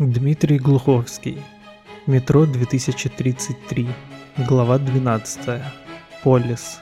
Дмитрий Глуховский. Метро 2033. Глава 12. Полис.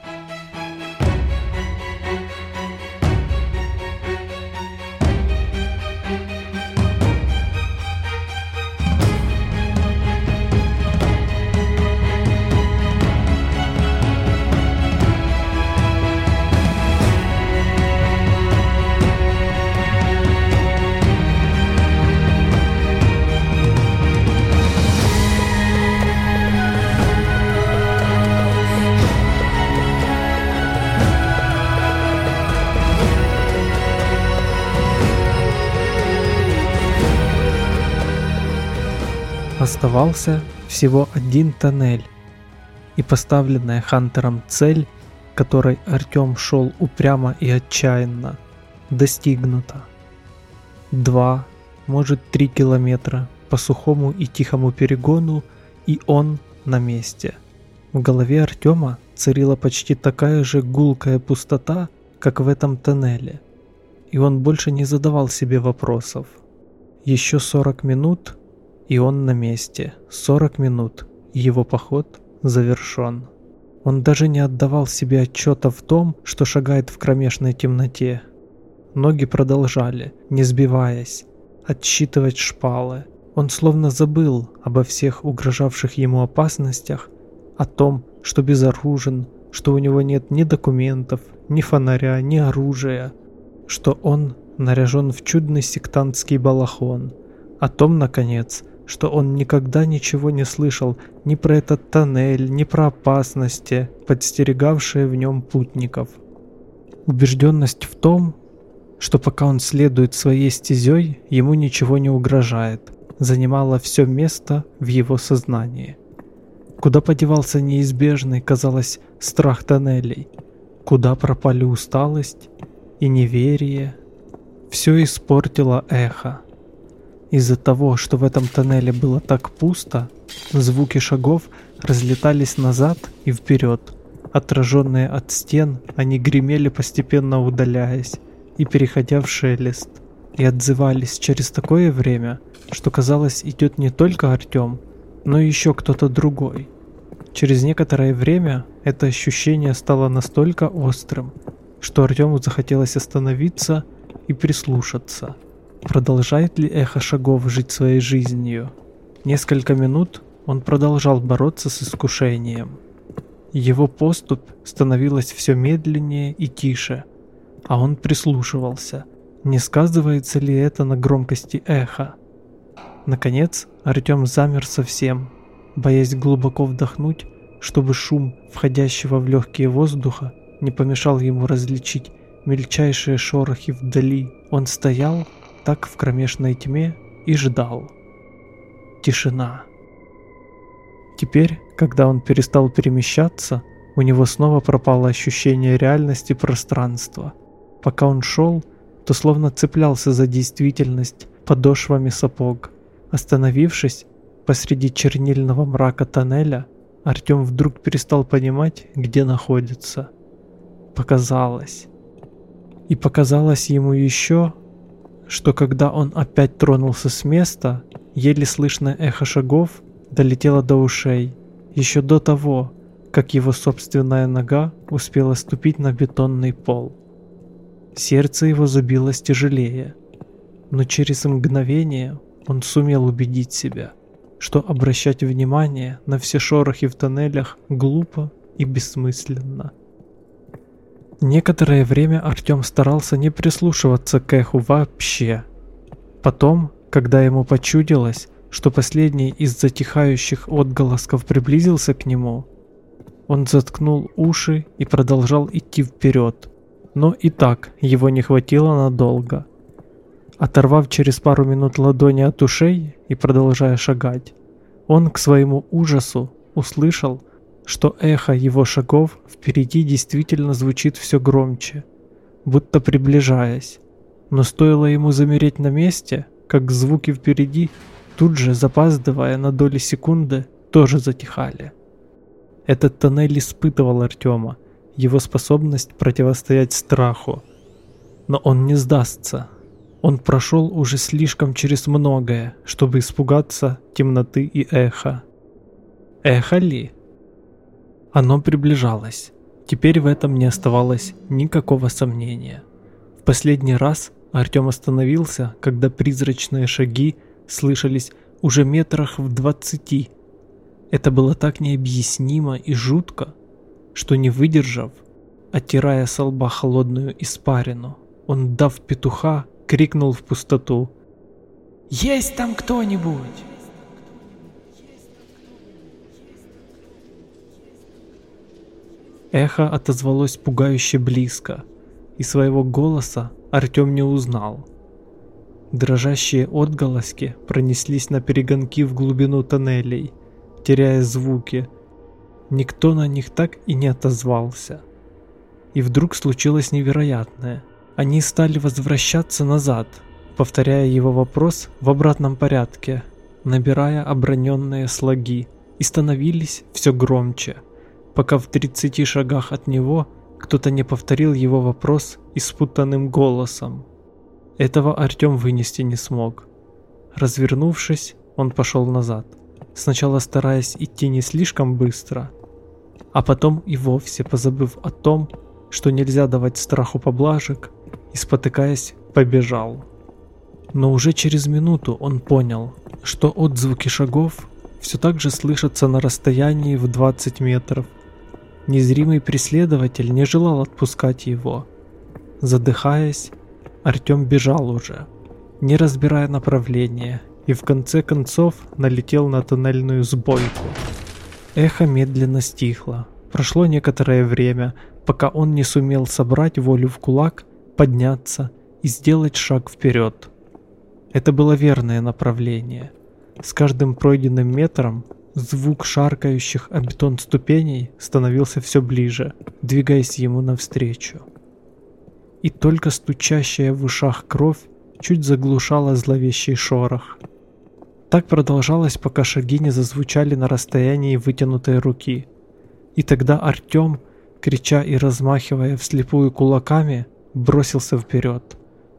Всего один тоннель, и поставленная Хантером цель, которой Артем шел упрямо и отчаянно, достигнута. Два, может три километра по сухому и тихому перегону, и он на месте. В голове Артема царила почти такая же гулкая пустота, как в этом тоннеле, и он больше не задавал себе вопросов. Еще 40 минут, и он на месте. 40 минут. Его поход завершен. Он даже не отдавал себе отчета в том, что шагает в кромешной темноте. Ноги продолжали, не сбиваясь, отсчитывать шпалы. Он словно забыл обо всех угрожавших ему опасностях, о том, что безоружен, что у него нет ни документов, ни фонаря, ни оружия, что он наряжен в чудный сектантский балахон, о том, наконец, что он никогда ничего не слышал ни про этот тоннель, ни про опасности, подстерегавшие в нем путников. Убежденность в том, что пока он следует своей стезей, ему ничего не угрожает, занимала все место в его сознании. Куда подевался неизбежный, казалось, страх тоннелей? Куда пропали усталость и неверие? Все испортило эхо. Из-за того, что в этом тоннеле было так пусто, звуки шагов разлетались назад и вперед. Отраженные от стен, они гремели, постепенно удаляясь и переходя в шелест, и отзывались через такое время, что казалось идет не только Артем, но еще кто-то другой. Через некоторое время это ощущение стало настолько острым, что Артему захотелось остановиться и прислушаться – Продолжает ли эхо шагов жить своей жизнью? Несколько минут он продолжал бороться с искушением. Его поступь становилась все медленнее и тише, а он прислушивался, не сказывается ли это на громкости эха. Наконец Артем замер совсем, боясь глубоко вдохнуть, чтобы шум входящего в легкие воздуха не помешал ему различить мельчайшие шорохи вдали. Он стоял так в кромешной тьме и ждал. Тишина. Теперь, когда он перестал перемещаться, у него снова пропало ощущение реальности пространства. Пока он шел, то словно цеплялся за действительность подошвами сапог. Остановившись посреди чернильного мрака тоннеля, Артем вдруг перестал понимать, где находится. Показалось. И показалось ему еще, что когда он опять тронулся с места, еле слышное эхо шагов долетело до ушей, еще до того, как его собственная нога успела ступить на бетонный пол. Сердце его забилось тяжелее, но через мгновение он сумел убедить себя, что обращать внимание на все шорохи в тоннелях глупо и бессмысленно. Некоторое время Артем старался не прислушиваться к эху вообще. Потом, когда ему почудилось, что последний из затихающих отголосков приблизился к нему, он заткнул уши и продолжал идти вперед. Но и так его не хватило надолго. Оторвав через пару минут ладони от ушей и продолжая шагать, он к своему ужасу услышал, что эхо его шагов впереди действительно звучит все громче, будто приближаясь. Но стоило ему замереть на месте, как звуки впереди, тут же запаздывая на доли секунды, тоже затихали. Этот тоннель испытывал Артема, его способность противостоять страху. Но он не сдастся. Он прошел уже слишком через многое, чтобы испугаться темноты и эха. Эхо ли? Оно приближалось. Теперь в этом не оставалось никакого сомнения. В последний раз Артем остановился, когда призрачные шаги слышались уже метрах в двадцати. Это было так необъяснимо и жутко, что не выдержав, оттирая со лба холодную испарину, он, дав петуха, крикнул в пустоту. «Есть там кто-нибудь?» Эхо отозвалось пугающе близко, и своего голоса Артем не узнал. Дрожащие отголоски пронеслись на перегонки в глубину тоннелей, теряя звуки. Никто на них так и не отозвался. И вдруг случилось невероятное. Они стали возвращаться назад, повторяя его вопрос в обратном порядке, набирая оброненные слоги, и становились все громче – пока в 30 шагах от него кто-то не повторил его вопрос испутанным голосом. Этого Артем вынести не смог. Развернувшись, он пошел назад, сначала стараясь идти не слишком быстро, а потом и вовсе позабыв о том, что нельзя давать страху поблажек, и спотыкаясь, побежал. Но уже через минуту он понял, что отзвуки шагов все так же слышатся на расстоянии в 20 метров, Незримый преследователь не желал отпускать его. Задыхаясь, Артем бежал уже, не разбирая направления, и в конце концов налетел на туннельную сбойку. Эхо медленно стихло. Прошло некоторое время, пока он не сумел собрать волю в кулак, подняться и сделать шаг вперед. Это было верное направление. С каждым пройденным метром Звук шаркающих о бетон ступеней становился все ближе, двигаясь ему навстречу. И только стучащая в ушах кровь чуть заглушала зловещий шорох. Так продолжалось, пока шаги не зазвучали на расстоянии вытянутой руки. И тогда Артем, крича и размахивая вслепую кулаками, бросился вперед.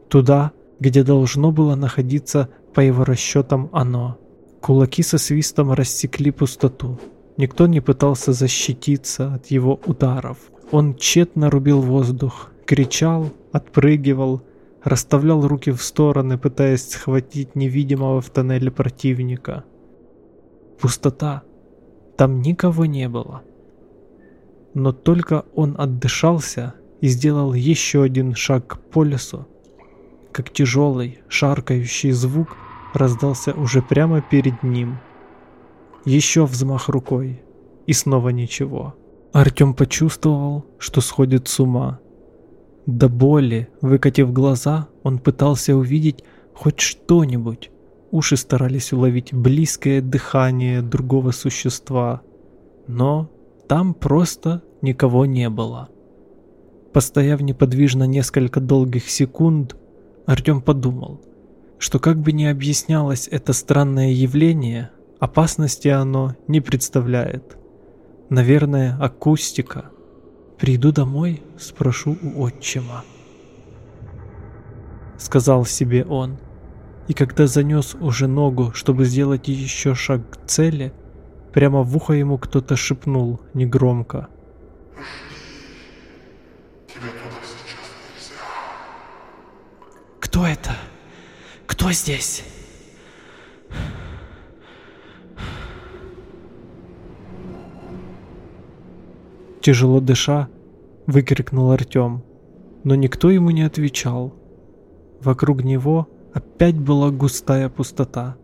Туда, где должно было находиться, по его расчетам, оно. Кулаки со свистом рассекли пустоту. Никто не пытался защититься от его ударов. Он тщетно рубил воздух, кричал, отпрыгивал, расставлял руки в стороны, пытаясь схватить невидимого в тоннеле противника. Пустота. Там никого не было. Но только он отдышался и сделал еще один шаг по лесу, как тяжелый, шаркающий звук – раздался уже прямо перед ним. Еще взмах рукой, и снова ничего. Артем почувствовал, что сходит с ума. До боли, выкатив глаза, он пытался увидеть хоть что-нибудь. Уши старались уловить близкое дыхание другого существа. Но там просто никого не было. Постояв неподвижно несколько долгих секунд, Артем подумал – что как бы ни объяснялось это странное явление, опасности оно не представляет. Наверное, акустика. Приду домой, спрошу у отчима. Сказал себе он. И когда занес уже ногу, чтобы сделать еще шаг к цели, прямо в ухо ему кто-то шепнул негромко. «Кто это?» Кто здесь? Тяжело дыша, выкрикнул Артем, но никто ему не отвечал. Вокруг него опять была густая пустота.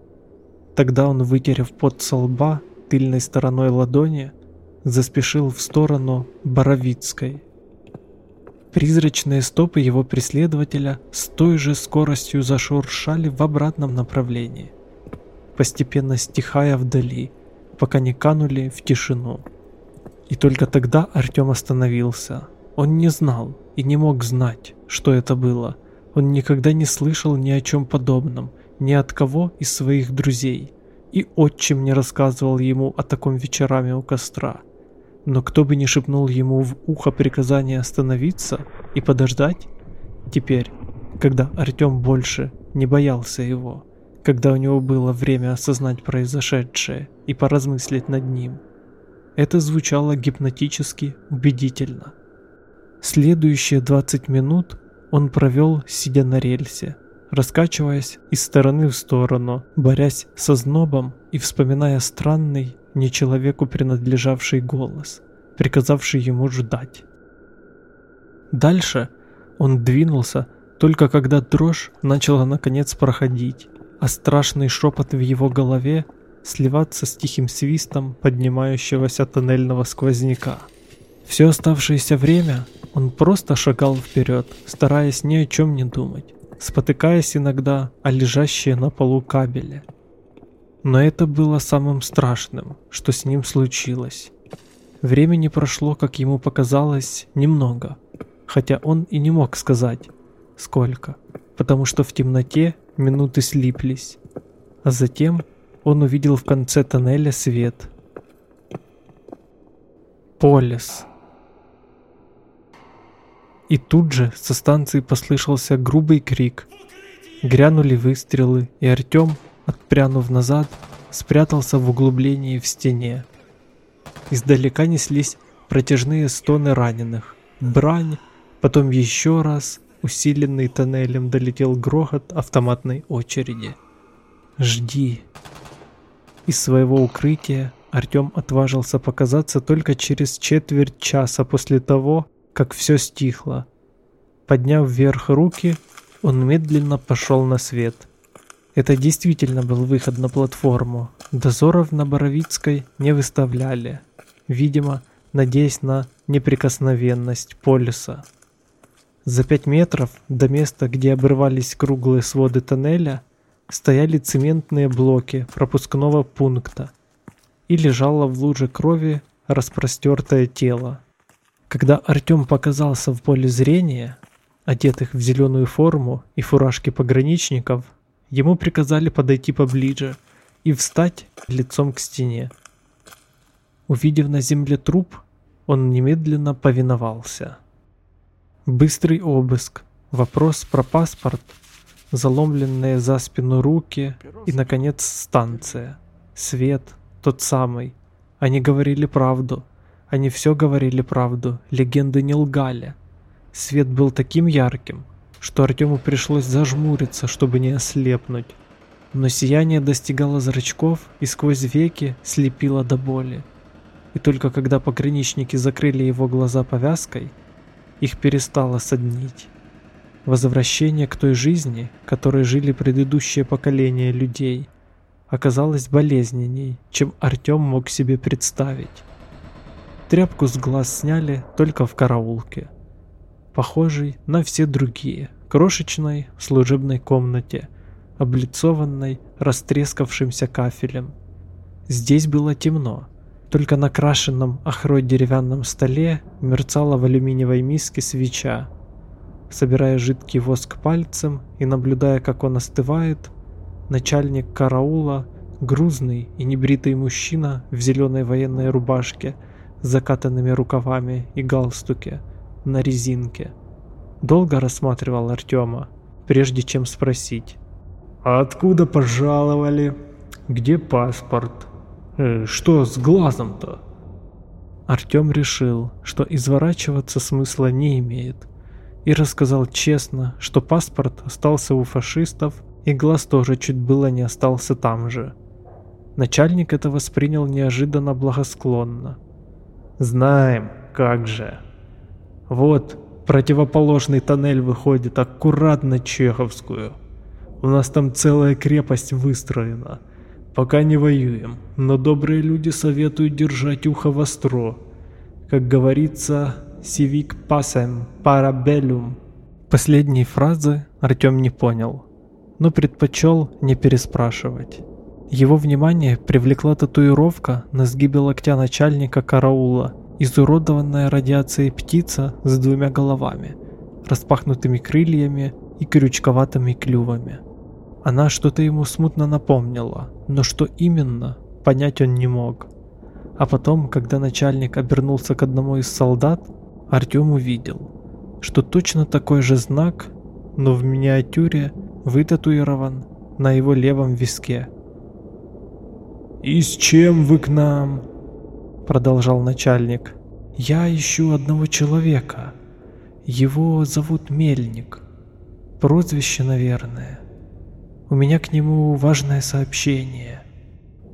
Тогда он, вытерев пот со лба тыльной стороной ладони, заспешил в сторону Боровицкой. Призрачные стопы его преследователя с той же скоростью зашуршали в обратном направлении, постепенно стихая вдали, пока не канули в тишину. И только тогда Артем остановился. Он не знал и не мог знать, что это было. Он никогда не слышал ни о чем подобном, ни от кого из своих друзей. И отчим не рассказывал ему о таком вечерами у костра. Но кто бы ни шепнул ему в ухо приказание остановиться и подождать, теперь, когда Артем больше не боялся его, когда у него было время осознать произошедшее и поразмыслить над ним. Это звучало гипнотически убедительно. Следующие 20 минут он провел, сидя на рельсе, раскачиваясь из стороны в сторону, борясь со знобом и вспоминая странный, не человеку принадлежавший голос, приказавший ему ждать. Дальше он двинулся, только когда дрожь начала наконец проходить, а страшный шепот в его голове сливаться с тихим свистом поднимающегося тоннельного сквозняка. Все оставшееся время он просто шагал вперед, стараясь ни о чем не думать, спотыкаясь иногда о лежащие на полу кабели. Но это было самым страшным, что с ним случилось. Времени прошло, как ему показалось, немного, хотя он и не мог сказать, сколько, потому что в темноте минуты слиплись, а затем он увидел в конце тоннеля свет. Полис. И тут же со станции послышался грубый крик. Грянули выстрелы, и Артём, отпрянув назад, спрятался в углублении в стене. Издалека неслись протяжные стоны раненых, брань, потом еще раз, усиленный тоннелем, долетел грохот автоматной очереди. «Жди!» Из своего укрытия Артём отважился показаться только через четверть часа после того, как все стихло. Подняв вверх руки, он медленно пошел на свет. Это действительно был выход на платформу. Дозоров на Боровицкой не выставляли, видимо, надеясь на неприкосновенность полюса. За пять метров до места, где обрывались круглые своды тоннеля, стояли цементные блоки пропускного пункта и лежало в луже крови распростертое тело. Когда Артем показался в поле зрения, одетых в зеленую форму и фуражки пограничников, ему приказали подойти поближе и встать лицом к стене. Увидев на земле труп, он немедленно повиновался. Быстрый обыск, вопрос про паспорт, заломленные за спину руки и, наконец, станция. Свет, тот самый. Они говорили правду. Они все говорили правду, легенды не лгали. Свет был таким ярким, что Артему пришлось зажмуриться, чтобы не ослепнуть. Но сияние достигало зрачков и сквозь веки слепило до боли. И только когда пограничники закрыли его глаза повязкой, их перестало соднить. Возвращение к той жизни, которой жили предыдущие поколения людей, оказалось болезненней, чем Артем мог себе представить. Тряпку с глаз сняли только в караулке. Похожий на все другие, крошечной служебной комнате, облицованной растрескавшимся кафелем. Здесь было темно. Только на крашенном охрой деревянном столе мерцала в алюминиевой миске свеча. Собирая жидкий воск пальцем и наблюдая, как он остывает, начальник караула, грузный и небритый мужчина в зеленой военной рубашке – с закатанными рукавами и галстуке на резинке. Долго рассматривал Артема, прежде чем спросить. «А откуда пожаловали? Где паспорт? Э, что с глазом-то?» Артем решил, что изворачиваться смысла не имеет, и рассказал честно, что паспорт остался у фашистов, и глаз тоже чуть было не остался там же. Начальник это воспринял неожиданно благосклонно. Знаем, как же. Вот противоположный тоннель выходит аккуратно Чеховскую. У нас там целая крепость выстроена. Пока не воюем, но добрые люди советуют держать ухо востро. Как говорится, «Civic pacem parabellum». Последней фразы Артем не понял, но предпочел не переспрашивать. Его внимание привлекла татуировка на сгибе локтя начальника караула, изуродованная радиацией птица с двумя головами, распахнутыми крыльями и крючковатыми клювами. Она что-то ему смутно напомнила, но что именно, понять он не мог. А потом, когда начальник обернулся к одному из солдат, Артем увидел, что точно такой же знак но в миниатюре вытатуирован на его левом виске. «И с чем вы к нам?» — продолжал начальник. «Я ищу одного человека. Его зовут Мельник. Прозвище, наверное. У меня к нему важное сообщение».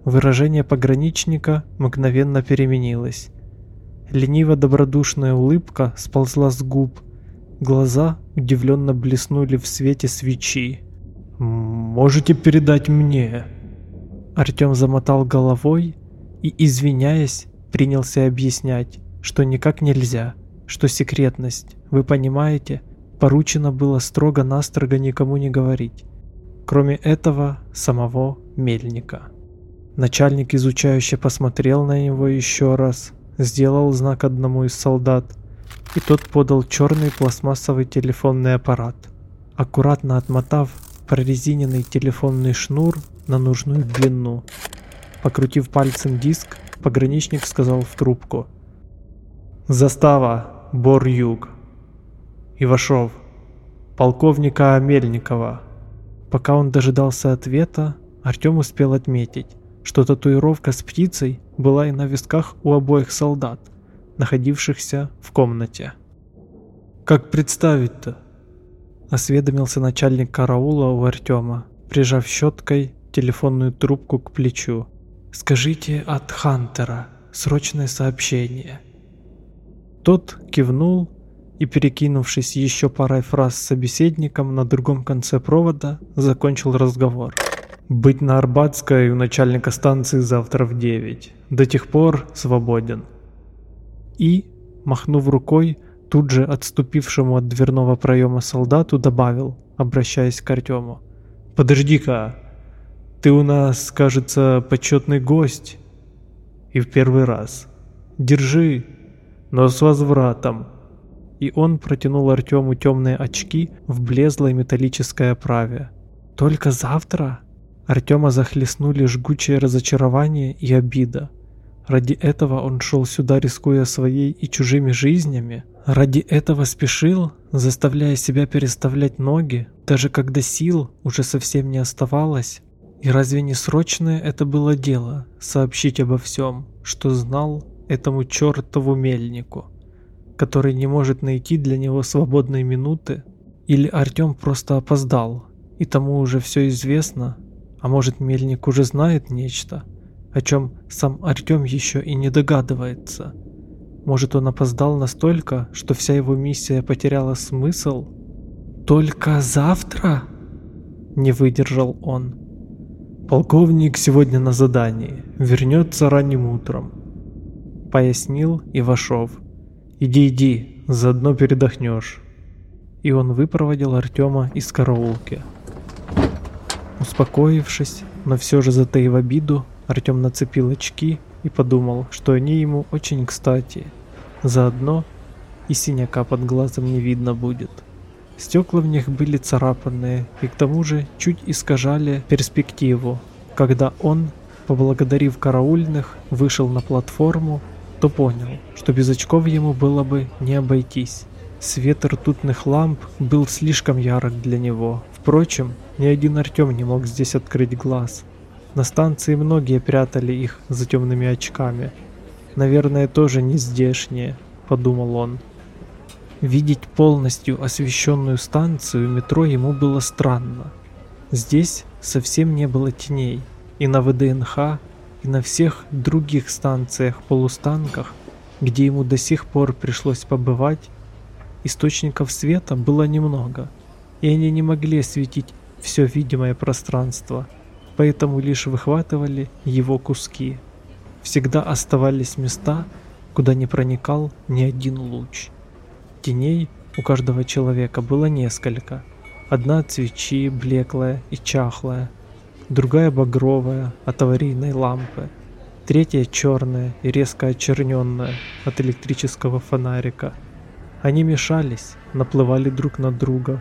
Выражение пограничника мгновенно переменилось. Лениво-добродушная улыбка сползла с губ. Глаза удивленно блеснули в свете свечи. «Можете передать мне?» Артем замотал головой и, извиняясь, принялся объяснять, что никак нельзя, что секретность, вы понимаете, поручено было строго-настрого никому не говорить, кроме этого самого Мельника. Начальник изучающе посмотрел на него еще раз, сделал знак одному из солдат, и тот подал черный пластмассовый телефонный аппарат. Аккуратно отмотав прорезиненный телефонный шнур на нужную длину. Покрутив пальцем диск, пограничник сказал в трубку. «Застава, Бор-Юг. Ивашов, полковника Мельникова». Пока он дожидался ответа, Артем успел отметить, что татуировка с птицей была и на висках у обоих солдат, находившихся в комнате. «Как представить-то?» – осведомился начальник караула у Артема, прижав щеткой телефонную трубку к плечу. «Скажите от Хантера. Срочное сообщение». Тот кивнул и, перекинувшись еще парой фраз с собеседником на другом конце провода, закончил разговор. Быть на Арбатской у начальника станции завтра в 9. До тех пор свободен. И, махнув рукой, тут же отступившему от дверного проема солдату добавил, обращаясь к Артему. «Подожди-ка, ты у нас, кажется, почетный гость. И в первый раз. Держи, но с возвратом». И он протянул Артему темные очки в блезлой металлической оправе. «Только завтра?» Артема захлестнули жгучее разочарование и обида. Ради этого он шел сюда, рискуя своей и чужими жизнями. Ради этого спешил, заставляя себя переставлять ноги, даже когда сил уже совсем не оставалось. И разве не срочное это было дело – сообщить обо всем, что знал этому чертову мельнику, который не может найти для него свободной минуты? Или Артем просто опоздал, и тому уже все известно, а может, Мельник уже знает нечто, о чем сам Артем еще и не догадывается. Может, он опоздал настолько, что вся его миссия потеряла смысл? «Только завтра?» Не выдержал он. «Полковник сегодня на задании, вернется ранним утром», — пояснил Ивашов. «Иди, иди, заодно передохнешь». И он выпроводил Артема из караулки. Успокоившись, но все же затаив обиду, Артем нацепил очки и подумал, что они ему очень кстати. Заодно и синяка под глазом не видно будет. Стекла в них были царапанные и к тому же чуть искажали перспективу. Когда он, поблагодарив караульных, вышел на платформу, то понял, что без очков ему было бы не обойтись. Свет ртутных ламп был слишком ярок для него. Впрочем, ни один Артем не мог здесь открыть глаз. На станции многие прятали их за темными очками. Наверное, тоже не здешние, подумал он. Видеть полностью освещенную станцию метро ему было странно. Здесь совсем не было теней. И на ВДНХ, и на всех других станциях-полустанках, где ему до сих пор пришлось побывать, источников света было немного, и они не могли осветить все видимое пространство, поэтому лишь выхватывали его куски. Всегда оставались места, куда не проникал ни один луч. Теней у каждого человека было несколько. Одна от свечи, блеклая и чахлая, другая багровая от аварийной лампы, третья черная и резко очерненная от электрического фонарика. Они мешались, наплывали друг на друга,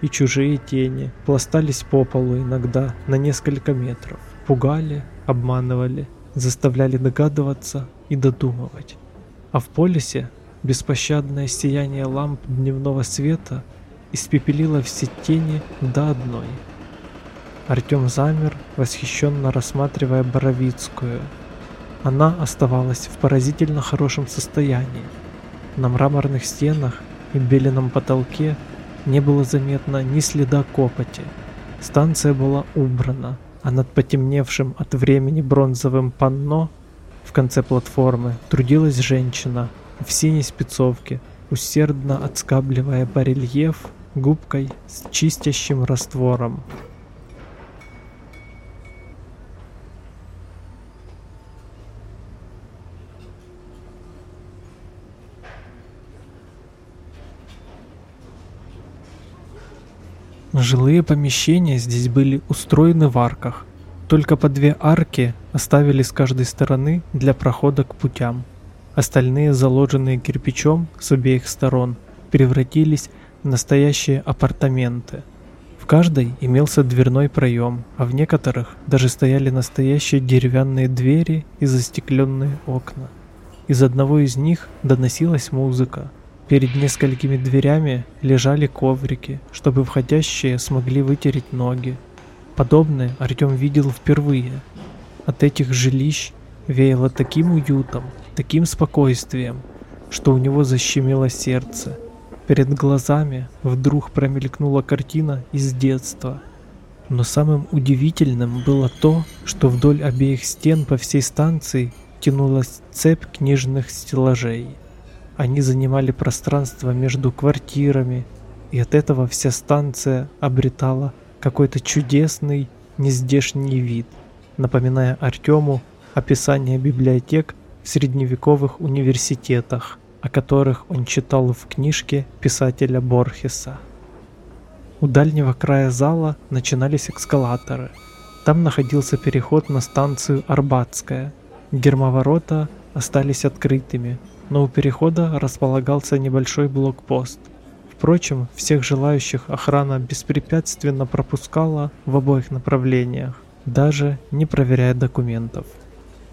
и чужие тени пластались по полу иногда на несколько метров, пугали, обманывали, заставляли догадываться и додумывать. А в полисе беспощадное сияние ламп дневного света испепелила все тени до одной. Артем замер, восхищенно рассматривая Боровицкую. Она оставалась в поразительно хорошем состоянии. На мраморных стенах и беленом потолке не было заметно ни следа копоти. Станция была убрана, а над потемневшим от времени бронзовым панно в конце платформы трудилась женщина в синей спецовке, усердно отскабливая барельеф губкой с чистящим раствором. Жилые помещения здесь были устроены в арках. Только по две арки оставили с каждой стороны для прохода к путям. Остальные, заложенные кирпичом с обеих сторон, превратились в настоящие апартаменты. В каждой имелся дверной проем, а в некоторых даже стояли настоящие деревянные двери и застекленные окна. Из одного из них доносилась музыка, Перед несколькими дверями лежали коврики, чтобы входящие смогли вытереть ноги. Подобное Артем видел впервые. От этих жилищ веяло таким уютом, таким спокойствием, что у него защемило сердце. Перед глазами вдруг промелькнула картина из детства. Но самым удивительным было то, что вдоль обеих стен по всей станции тянулась цепь книжных стеллажей. Они занимали пространство между квартирами, и от этого вся станция обретала какой-то чудесный, нездешний вид, напоминая Артему описание библиотек средневековых университетах, о которых он читал в книжке писателя Борхеса. У дальнего края зала начинались эскалаторы. Там находился переход на станцию Арбатская. Гермоворота остались открытыми, но у перехода располагался небольшой блокпост. Впрочем, всех желающих охрана беспрепятственно пропускала в обоих направлениях, даже не проверяя документов.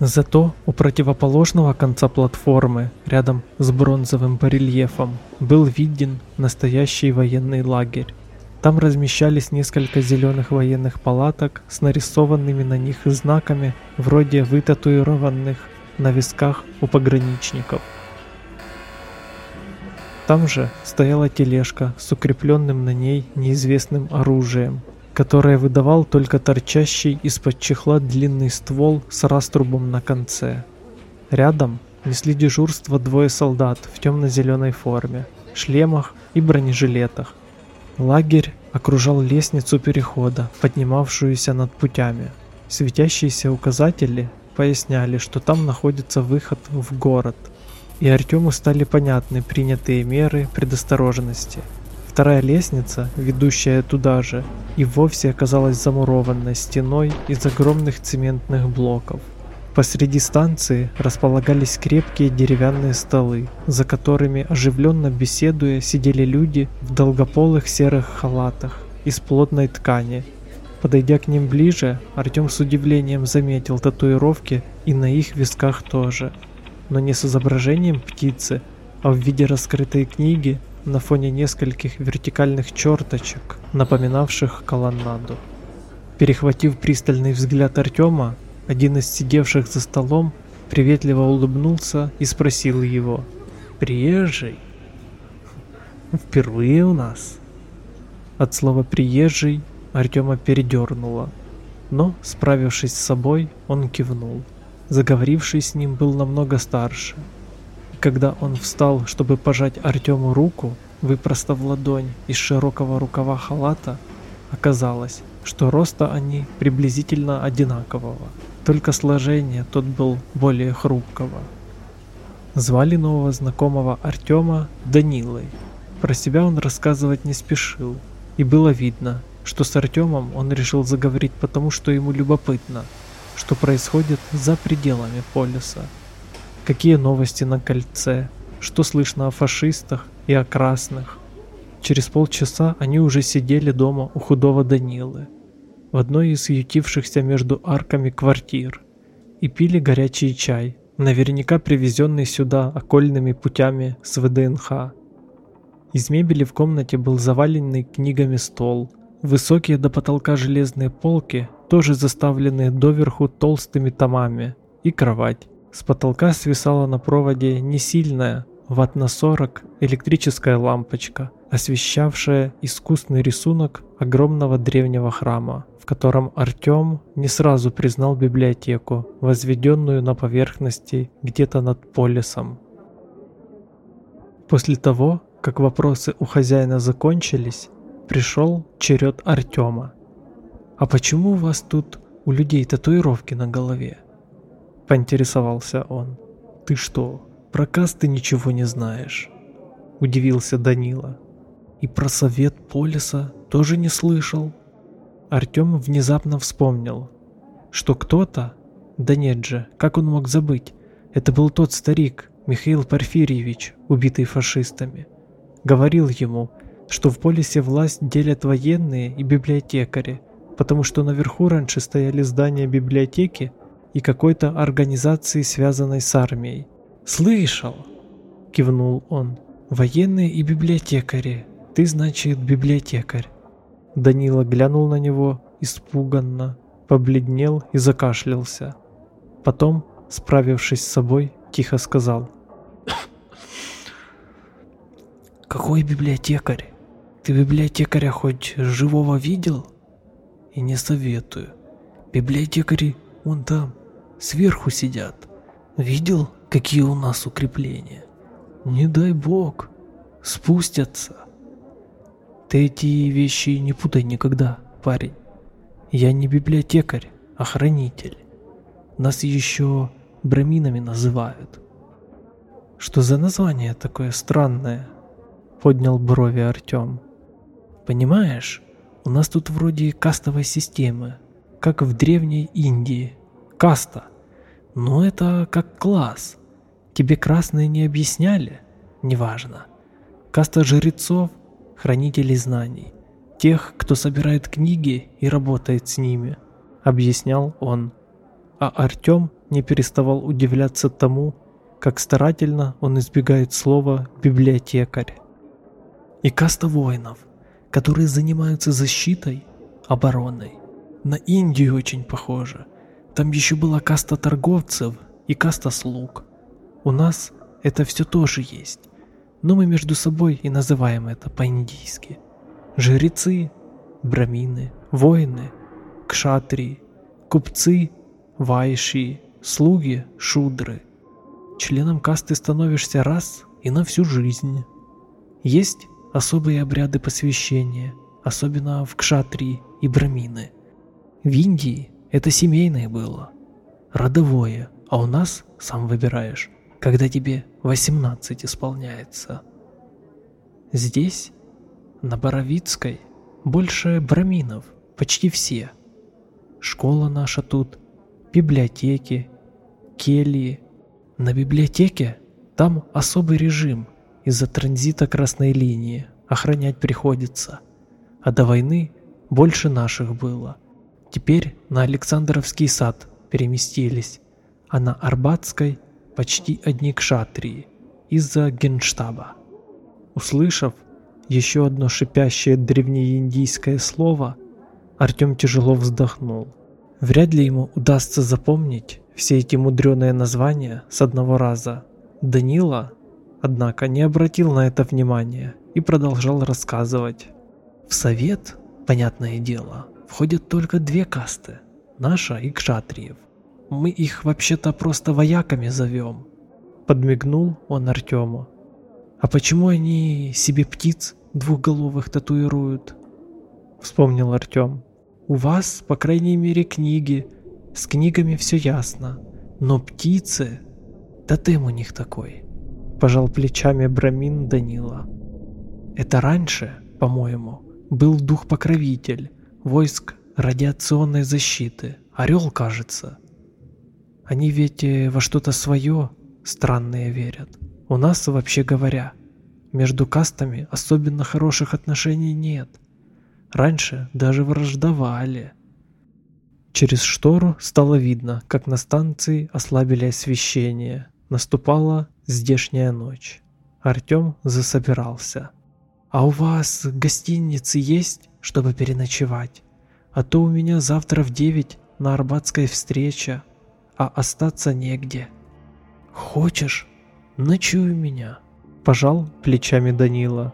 Зато у противоположного конца платформы, рядом с бронзовым барельефом, был виден настоящий военный лагерь. Там размещались несколько зеленых военных палаток с нарисованными на них знаками, вроде вытатуированных на висках у пограничников. Там же стояла тележка с укрепленным на ней неизвестным оружием, которое выдавал только торчащий из-под чехла длинный ствол с раструбом на конце. Рядом несли дежурство двое солдат в темно-зеленой форме, шлемах и бронежилетах. Лагерь окружал лестницу перехода, поднимавшуюся над путями. Светящиеся указатели поясняли, что там находится выход в город – и Артему стали понятны принятые меры предосторожности. Вторая лестница, ведущая туда же, и вовсе оказалась замурованной стеной из огромных цементных блоков. Посреди станции располагались крепкие деревянные столы, за которыми, оживленно беседуя, сидели люди в долгополых серых халатах из плотной ткани. Подойдя к ним ближе, Артем с удивлением заметил татуировки и на их висках тоже – но не с изображением птицы, а в виде раскрытой книги на фоне нескольких вертикальных черточек, напоминавших колоннаду. Перехватив пристальный взгляд Артема, один из сидевших за столом приветливо улыбнулся и спросил его «Приезжий?» «Впервые у нас?» От слова «приезжий» Артема передернуло, но, справившись с собой, он кивнул. Заговоривший с ним был намного старше. Когда он встал, чтобы пожать Артему руку, выпростав ладонь из широкого рукава халата, оказалось, что роста они приблизительно одинакового, только сложение тот был более хрупкого. Звали нового знакомого Артема Данилой. Про себя он рассказывать не спешил, и было видно, что с Артемом он решил заговорить потому, что ему любопытно – что происходит за пределами полюса. Какие новости на кольце, что слышно о фашистах и о красных. Через полчаса они уже сидели дома у худого Данилы, в одной из ютившихся между арками квартир, и пили горячий чай, наверняка привезенный сюда окольными путями с ВДНХ. Из мебели в комнате был заваленный книгами стол. Высокие до потолка железные полки, тоже заставленные доверху толстыми томами, и кровать. С потолка свисала на проводе не сильная, ватт на 40, электрическая лампочка, освещавшая искусный рисунок огромного древнего храма, в котором Артем не сразу признал библиотеку, возведенную на поверхности где-то над полисом. После того, как вопросы у хозяина закончились, пришел черед Артема. «А почему у вас тут у людей татуировки на голове?» – поинтересовался он. «Ты что, про касты ничего не знаешь?» – удивился Данила. «И про совет Полиса тоже не слышал?» Артем внезапно вспомнил, что кто-то, да нет же, как он мог забыть, это был тот старик, Михаил Порфирьевич, убитый фашистами. Говорил ему, что в полисе власть делят военные и библиотекари, потому что наверху раньше стояли здания библиотеки и какой-то организации, связанной с армией. «Слышал!» – кивнул он. «Военные и библиотекари. Ты, значит, библиотекарь». Данила глянул на него испуганно, побледнел и закашлялся. Потом, справившись с собой, тихо сказал. «Какой библиотекарь? Ты библиотекаря хоть живого видел?» «И не советую. Библиотекари вон там, сверху сидят. Видел, какие у нас укрепления? Не дай бог, спустятся». Ты эти вещи не путай никогда, парень. Я не библиотекарь, а хранитель. Нас еще браминами называют. Что за название такое странное? Поднял брови Артем. Понимаешь, у нас тут вроде кастовой системы, как в древней Индии. Каста. Но это как класс. Тебе красные не объясняли? Неважно. Каста жрецов – хранителей знаний, тех, кто собирает книги и работает с ними, объяснял он. А Артем не переставал удивляться тому, как старательно он избегает слова «библиотекарь». И каста воинов, которые занимаются защитой, обороной. На Индию очень похоже. Там еще была каста торговцев и каста слуг. У нас это все тоже есть но мы между собой и называем это по-индийски. Жрецы, брамины, воины, кшатрии, купцы, вайши, слуги, шудры. Членом касты становишься раз и на всю жизнь. Есть особые обряды посвящения, особенно в кшатрии и брамины. В Индии это семейное было, родовое, а у нас сам выбираешь когда тебе 18 исполняется. Здесь, на Боровицкой, больше браминов, почти все. Школа наша тут, библиотеки, кельи. На библиотеке там особый режим из-за транзита красной линии, охранять приходится. А до войны больше наших было. Теперь на Александровский сад переместились, а на Арбатской почти одни кшатрии из-за генштаба. Услышав еще одно шипящее древнеиндийское слово, Артем тяжело вздохнул. Вряд ли ему удастся запомнить все эти мудреные названия с одного раза. Данила, однако, не обратил на это внимания и продолжал рассказывать. В совет, понятное дело, входят только две касты – наша и кшатриев – мы их вообще-то просто вояками зовем. Подмигнул он Артему. А почему они себе птиц двухголовых татуируют? Вспомнил Артем. У вас, по крайней мере, книги. С книгами все ясно. Но птицы... Тотем у них такой. Пожал плечами Брамин Данила. Это раньше, по-моему, был дух-покровитель войск радиационной защиты. Орел, кажется. Они ведь э, во что-то свое странное верят. У нас, вообще говоря, между кастами особенно хороших отношений нет. Раньше даже враждовали. Через штору стало видно, как на станции ослабили освещение. Наступала здешняя ночь. Артем засобирался. «А у вас гостиницы есть, чтобы переночевать? А то у меня завтра в девять на Арбатской встреча, а остаться негде. Хочешь, ночуй у меня?» Пожал плечами Данила.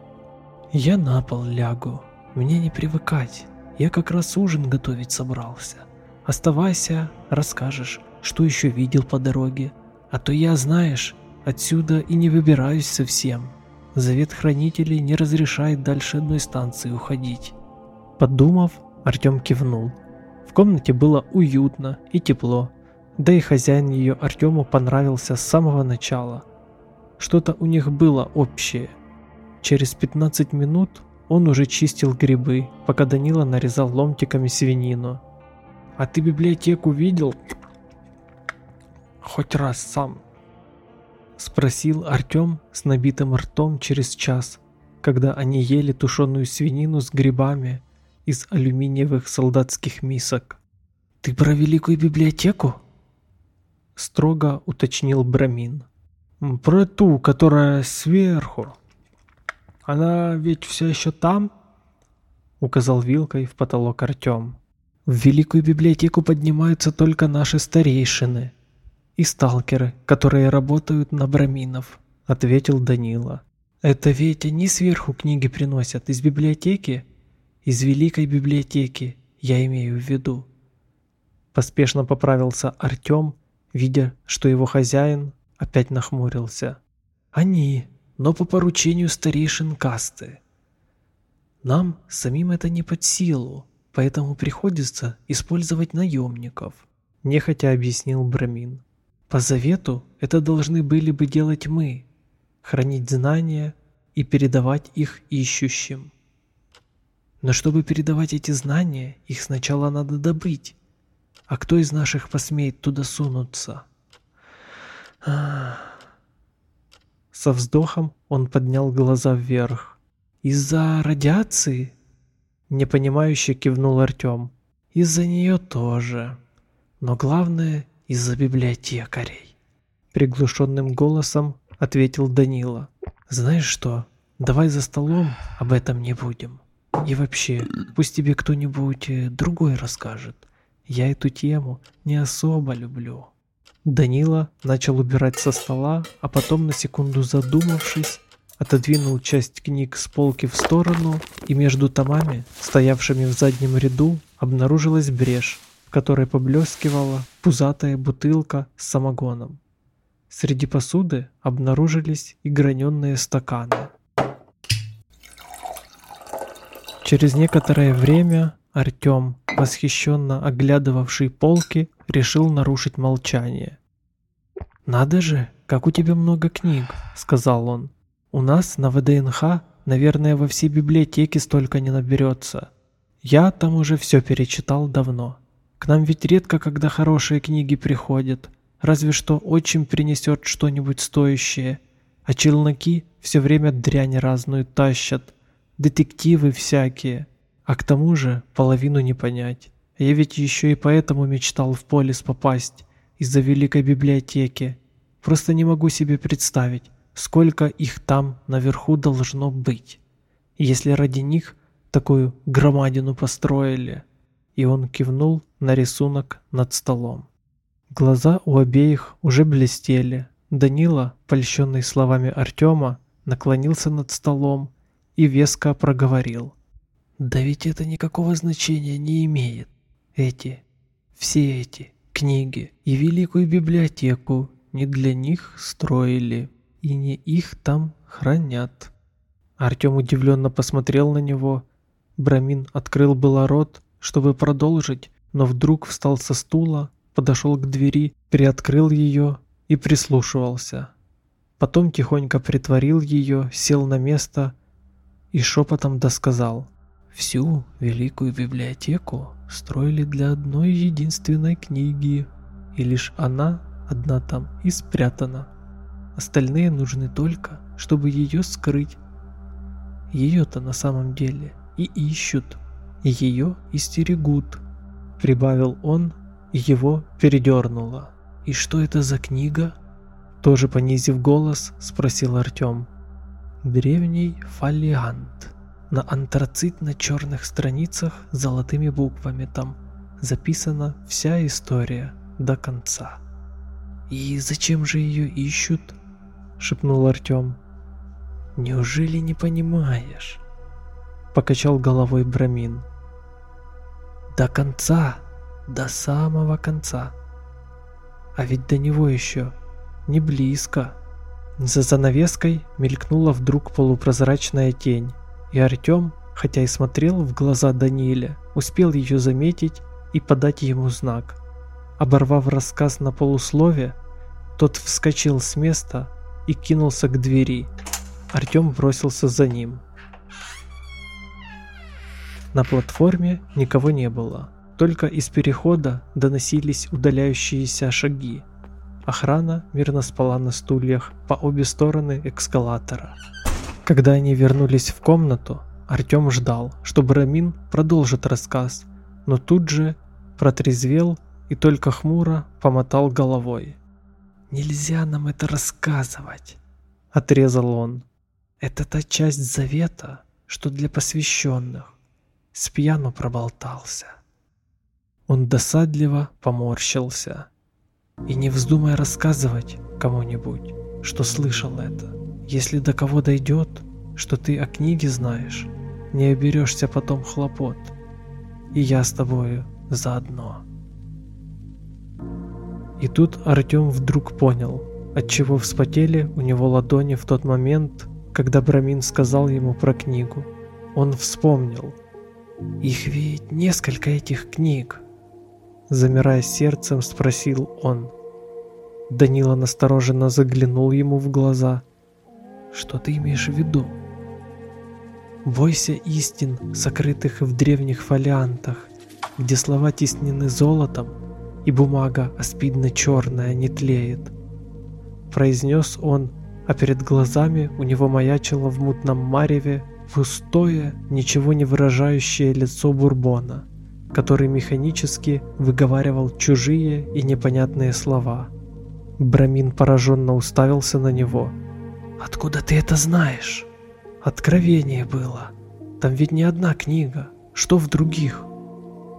«Я на пол лягу, мне не привыкать, я как раз ужин готовить собрался. Оставайся, расскажешь, что еще видел по дороге, а то я, знаешь, отсюда и не выбираюсь совсем. Завет хранителей не разрешает дальше одной станции уходить». Подумав, Артем кивнул. В комнате было уютно и тепло, да и хозяин ее Артему понравился с самого начала. Что-то у них было общее. Через 15 минут он уже чистил грибы, пока Данила нарезал ломтиками свинину. «А ты библиотеку видел?» «Хоть раз сам», — спросил Артем с набитым ртом через час, когда они ели тушеную свинину с грибами из алюминиевых солдатских мисок. «Ты про Великую библиотеку?» Строго уточнил Брамин. «Про ту, которая сверху. Она ведь все еще там?» Указал вилкой в потолок Артем. «В Великую библиотеку поднимаются только наши старейшины и сталкеры, которые работают на Браминов», ответил Данила. «Это ведь они сверху книги приносят из библиотеки?» Из Великой библиотеки, я имею в виду. Поспешно поправился Артем, видя, что его хозяин опять нахмурился. Они, но по поручению старейшин касты. Нам самим это не под силу, поэтому приходится использовать наемников, нехотя объяснил Брамин. По завету это должны были бы делать мы, хранить знания и передавать их ищущим. Но чтобы передавать эти знания, их сначала надо добыть. А кто из наших посмеет туда сунуться? Со вздохом он поднял глаза вверх. «Из-за радиации?» Непонимающе кивнул Артем. «Из-за нее тоже. Но главное, из-за библиотекарей». Приглушенным голосом ответил Данила. «Знаешь что, давай за столом об этом не будем». И вообще, пусть тебе кто-нибудь э, другой расскажет. Я эту тему не особо люблю. Данила начал убирать со стола, а потом на секунду задумавшись, отодвинул часть книг с полки в сторону, и между томами, стоявшими в заднем ряду, обнаружилась брешь, в которой поблескивала пузатая бутылка с самогоном. Среди посуды обнаружились и граненые стаканы. Через некоторое время Артем, восхищенно оглядывавший полки, решил нарушить молчание. «Надо же, как у тебя много книг», — сказал он. «У нас на ВДНХ, наверное, во всей библиотеке столько не наберется. Я там уже все перечитал давно. К нам ведь редко, когда хорошие книги приходят, разве что отчим принесет что-нибудь стоящее, а челноки все время дрянь разную тащат» детективы всякие. А к тому же половину не понять. Я ведь еще и поэтому мечтал в полис попасть, из-за великой библиотеки. Просто не могу себе представить, сколько их там наверху должно быть. Если ради них такую громадину построили. И он кивнул на рисунок над столом. Глаза у обеих уже блестели. Данила, польщенный словами Артема, наклонился над столом и веско проговорил. «Да ведь это никакого значения не имеет. Эти, все эти книги и великую библиотеку не для них строили, и не их там хранят». Артем удивленно посмотрел на него. Брамин открыл было рот, чтобы продолжить, но вдруг встал со стула, подошел к двери, приоткрыл ее и прислушивался. Потом тихонько притворил ее, сел на место и шепотом досказал. Всю великую библиотеку строили для одной единственной книги, и лишь она одна там и спрятана. Остальные нужны только, чтобы ее скрыть. Ее-то на самом деле и ищут, и ее истерегут. Прибавил он, и его передернуло. «И что это за книга?» Тоже понизив голос, спросил Артем древний фолиант. на антрацитно-черных страницах золотыми буквами там записана вся история до конца. «И зачем же ее ищут?» — шепнул Артем. «Неужели не понимаешь?» — покачал головой Брамин. «До конца, до самого конца. А ведь до него еще не близко». За занавеской мелькнула вдруг полупрозрачная тень, и Артем, хотя и смотрел в глаза Даниэля, успел ее заметить и подать ему знак. Оборвав рассказ на полуслове, тот вскочил с места и кинулся к двери. Артем бросился за ним. На платформе никого не было, только из перехода доносились удаляющиеся шаги. Охрана мирно спала на стульях по обе стороны эскалатора. Когда они вернулись в комнату, Артем ждал, что Брамин продолжит рассказ, но тут же протрезвел и только хмуро помотал головой. «Нельзя нам это рассказывать», — отрезал он. «Это та часть завета, что для посвященных. Спьяну проболтался». Он досадливо поморщился. И не вздумай рассказывать кому-нибудь, что слышал это. Если до кого дойдет, что ты о книге знаешь, не оберешься потом хлопот. И я с тобою заодно. И тут Артем вдруг понял, отчего вспотели у него ладони в тот момент, когда Брамин сказал ему про книгу. Он вспомнил. «Их ведь несколько этих книг», Замирая сердцем, спросил он. Данила настороженно заглянул ему в глаза. «Что ты имеешь в виду?» «Бойся истин, сокрытых в древних фолиантах, где слова теснены золотом, и бумага аспидно-черная не тлеет», произнес он, а перед глазами у него маячило в мутном мареве пустое, ничего не выражающее лицо Бурбона который механически выговаривал чужие и непонятные слова. Брамин пораженно уставился на него. «Откуда ты это знаешь?» «Откровение было. Там ведь не одна книга. Что в других?»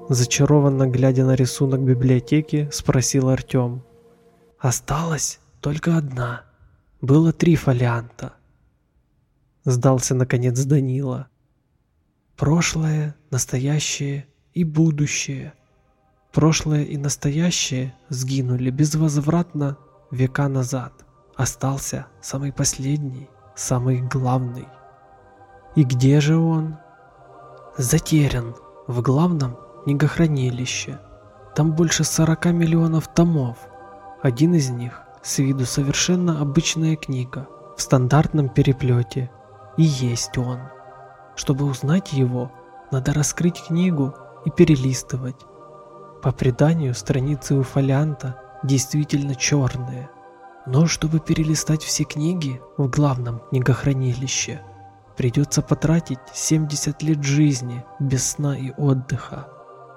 Зачарованно глядя на рисунок библиотеки, спросил Артем. «Осталась только одна. Было три фолианта». Сдался наконец Данила. «Прошлое, настоящее и будущее. Прошлое и настоящее сгинули безвозвратно века назад. Остался самый последний, самый главный. И где же он? Затерян в главном книгохранилище. Там больше 40 миллионов томов. Один из них с виду совершенно обычная книга в стандартном переплете. И есть он. Чтобы узнать его, надо раскрыть книгу и перелистывать. По преданию, страницы у фолианта действительно черные. Но чтобы перелистать все книги в главном книгохранилище, придется потратить 70 лет жизни без сна и отдыха.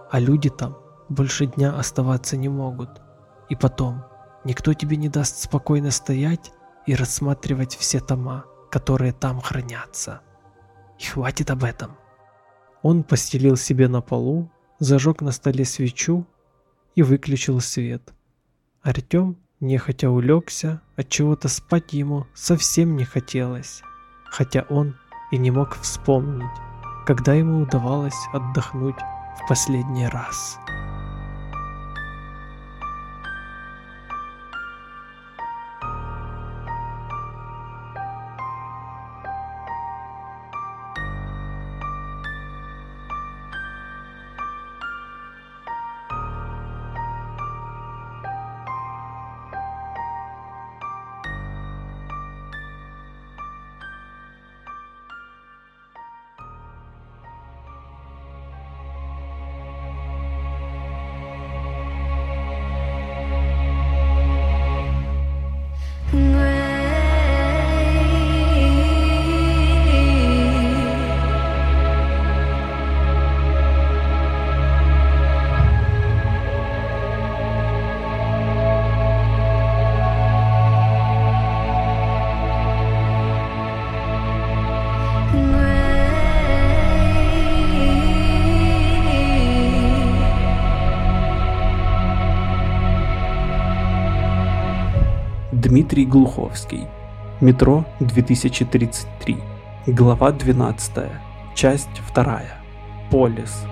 А люди там больше дня оставаться не могут. И потом, никто тебе не даст спокойно стоять и рассматривать все тома, которые там хранятся. И хватит об этом. Он постелил себе на полу, зажег на столе свечу и выключил свет. Артем нехотя улегся, от чего-то спать ему совсем не хотелось, хотя он и не мог вспомнить, когда ему удавалось отдохнуть в последний раз. Дмитрий Глуховский. Метро 2033. Глава 12. Часть 2. Полис.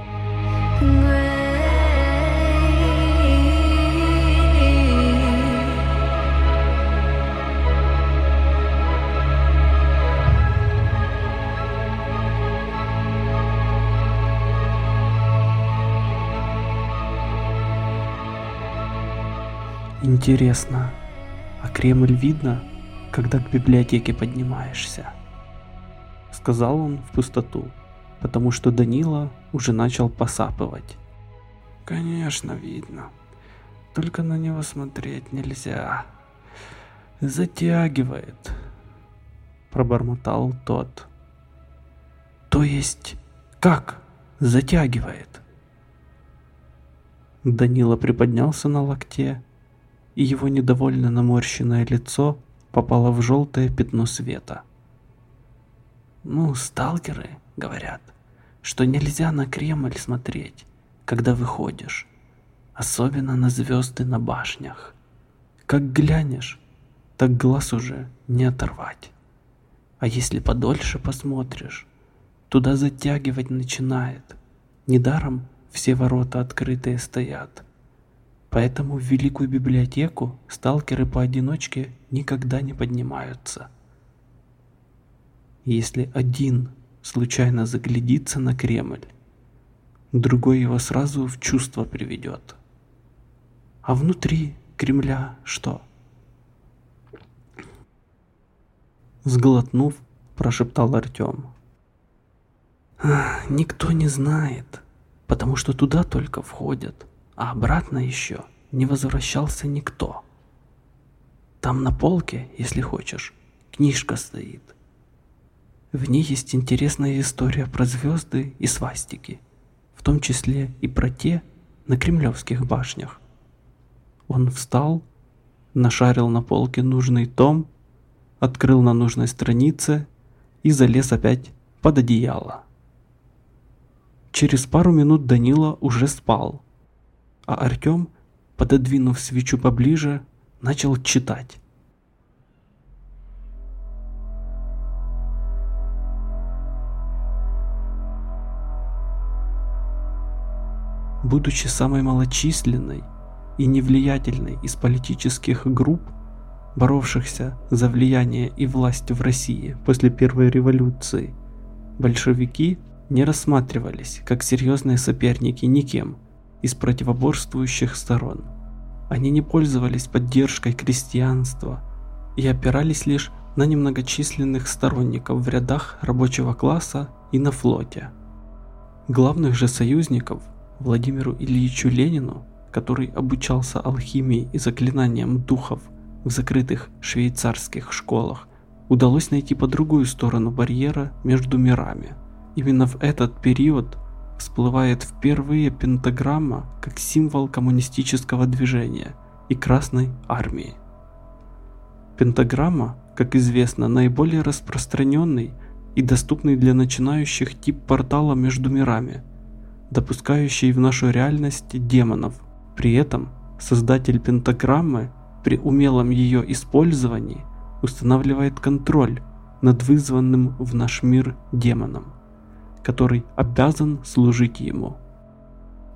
Интересно, а Кремль видно, когда к библиотеке поднимаешься? Сказал он в пустоту, потому что Данила уже начал посапывать. Конечно, видно. Только на него смотреть нельзя. Затягивает, пробормотал тот. То есть, как затягивает? Данила приподнялся на локте и его недовольно наморщенное лицо попало в желтое пятно света. Ну, сталкеры говорят, что нельзя на Кремль смотреть, когда выходишь, особенно на звезды на башнях. Как глянешь, так глаз уже не оторвать. А если подольше посмотришь, туда затягивать начинает. Недаром все ворота открытые стоят. Поэтому в Великую Библиотеку сталкеры поодиночке никогда не поднимаются. Если один случайно заглядится на Кремль, другой его сразу в чувство приведет. А внутри Кремля что? Сглотнув, прошептал Артем. Никто не знает, потому что туда только входят а обратно еще не возвращался никто. Там на полке, если хочешь, книжка стоит. В ней есть интересная история про звезды и свастики, в том числе и про те на кремлевских башнях. Он встал, нашарил на полке нужный том, открыл на нужной странице и залез опять под одеяло. Через пару минут Данила уже спал, а Артем, пододвинув свечу поближе, начал читать. Будучи самой малочисленной и невлиятельной из политических групп, боровшихся за влияние и власть в России после Первой революции, большевики не рассматривались как серьезные соперники никем – из противоборствующих сторон. Они не пользовались поддержкой крестьянства и опирались лишь на немногочисленных сторонников в рядах рабочего класса и на флоте. Главных же союзников Владимиру Ильичу Ленину, который обучался алхимии и заклинаниям духов в закрытых швейцарских школах, удалось найти по другую сторону барьера между мирами. Именно в этот период всплывает впервые пентаграмма как символ коммунистического движения и Красной Армии. Пентаграмма, как известно, наиболее распространенный и доступный для начинающих тип портала между мирами, допускающий в нашу реальность демонов. При этом создатель пентаграммы при умелом ее использовании устанавливает контроль над вызванным в наш мир демоном который обязан служить ему.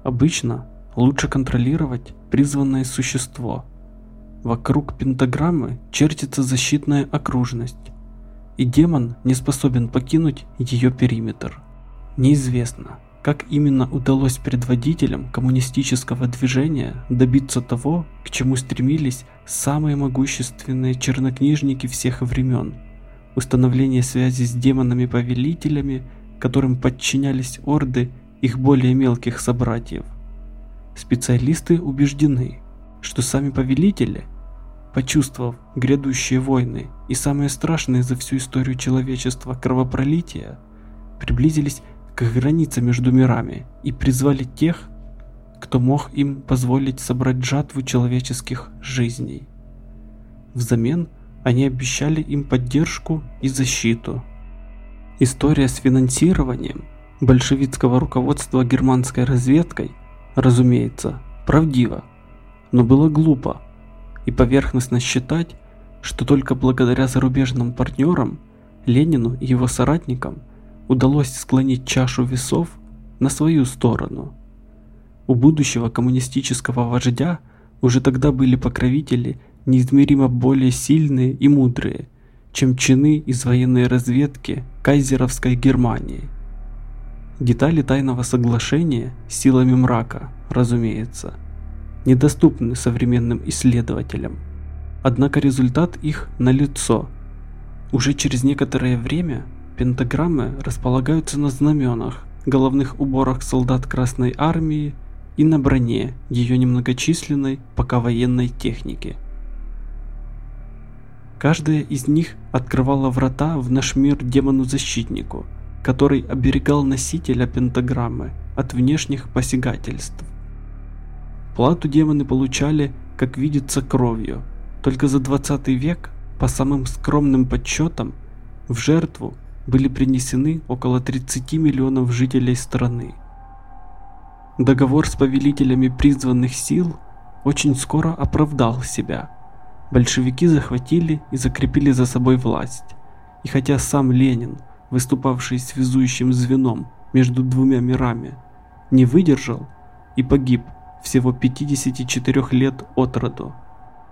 Обычно лучше контролировать призванное существо. Вокруг пентаграммы чертится защитная окружность, и демон не способен покинуть ее периметр. Неизвестно, как именно удалось предводителям коммунистического движения добиться того, к чему стремились самые могущественные чернокнижники всех времен – установление связи с демонами-повелителями которым подчинялись орды их более мелких собратьев. Специалисты убеждены, что сами повелители, почувствовав грядущие войны и самые страшные за всю историю человечества кровопролития, приблизились к границе между мирами и призвали тех, кто мог им позволить собрать жатву человеческих жизней. Взамен они обещали им поддержку и защиту – История с финансированием большевистского руководства германской разведкой, разумеется, правдива, но было глупо и поверхностно считать, что только благодаря зарубежным партнерам Ленину и его соратникам удалось склонить чашу весов на свою сторону. У будущего коммунистического вождя уже тогда были покровители неизмеримо более сильные и мудрые, чем чины из военной разведки кайзеровской Германии. Детали тайного соглашения с силами мрака, разумеется, недоступны современным исследователям. Однако результат их налицо. Уже через некоторое время пентаграммы располагаются на знаменах, головных уборах солдат Красной Армии и на броне ее немногочисленной пока военной техники. Каждая из них открывала врата в наш мир демону-защитнику, который оберегал носителя пентаграммы от внешних посягательств. Плату демоны получали, как видится, кровью. Только за 20 век, по самым скромным подсчетам, в жертву были принесены около 30 миллионов жителей страны. Договор с повелителями призванных сил очень скоро оправдал себя. Большевики захватили и закрепили за собой власть. И хотя сам Ленин – выступавший связующим звеном между двумя мирами, не выдержал и погиб всего 54 лет от роду,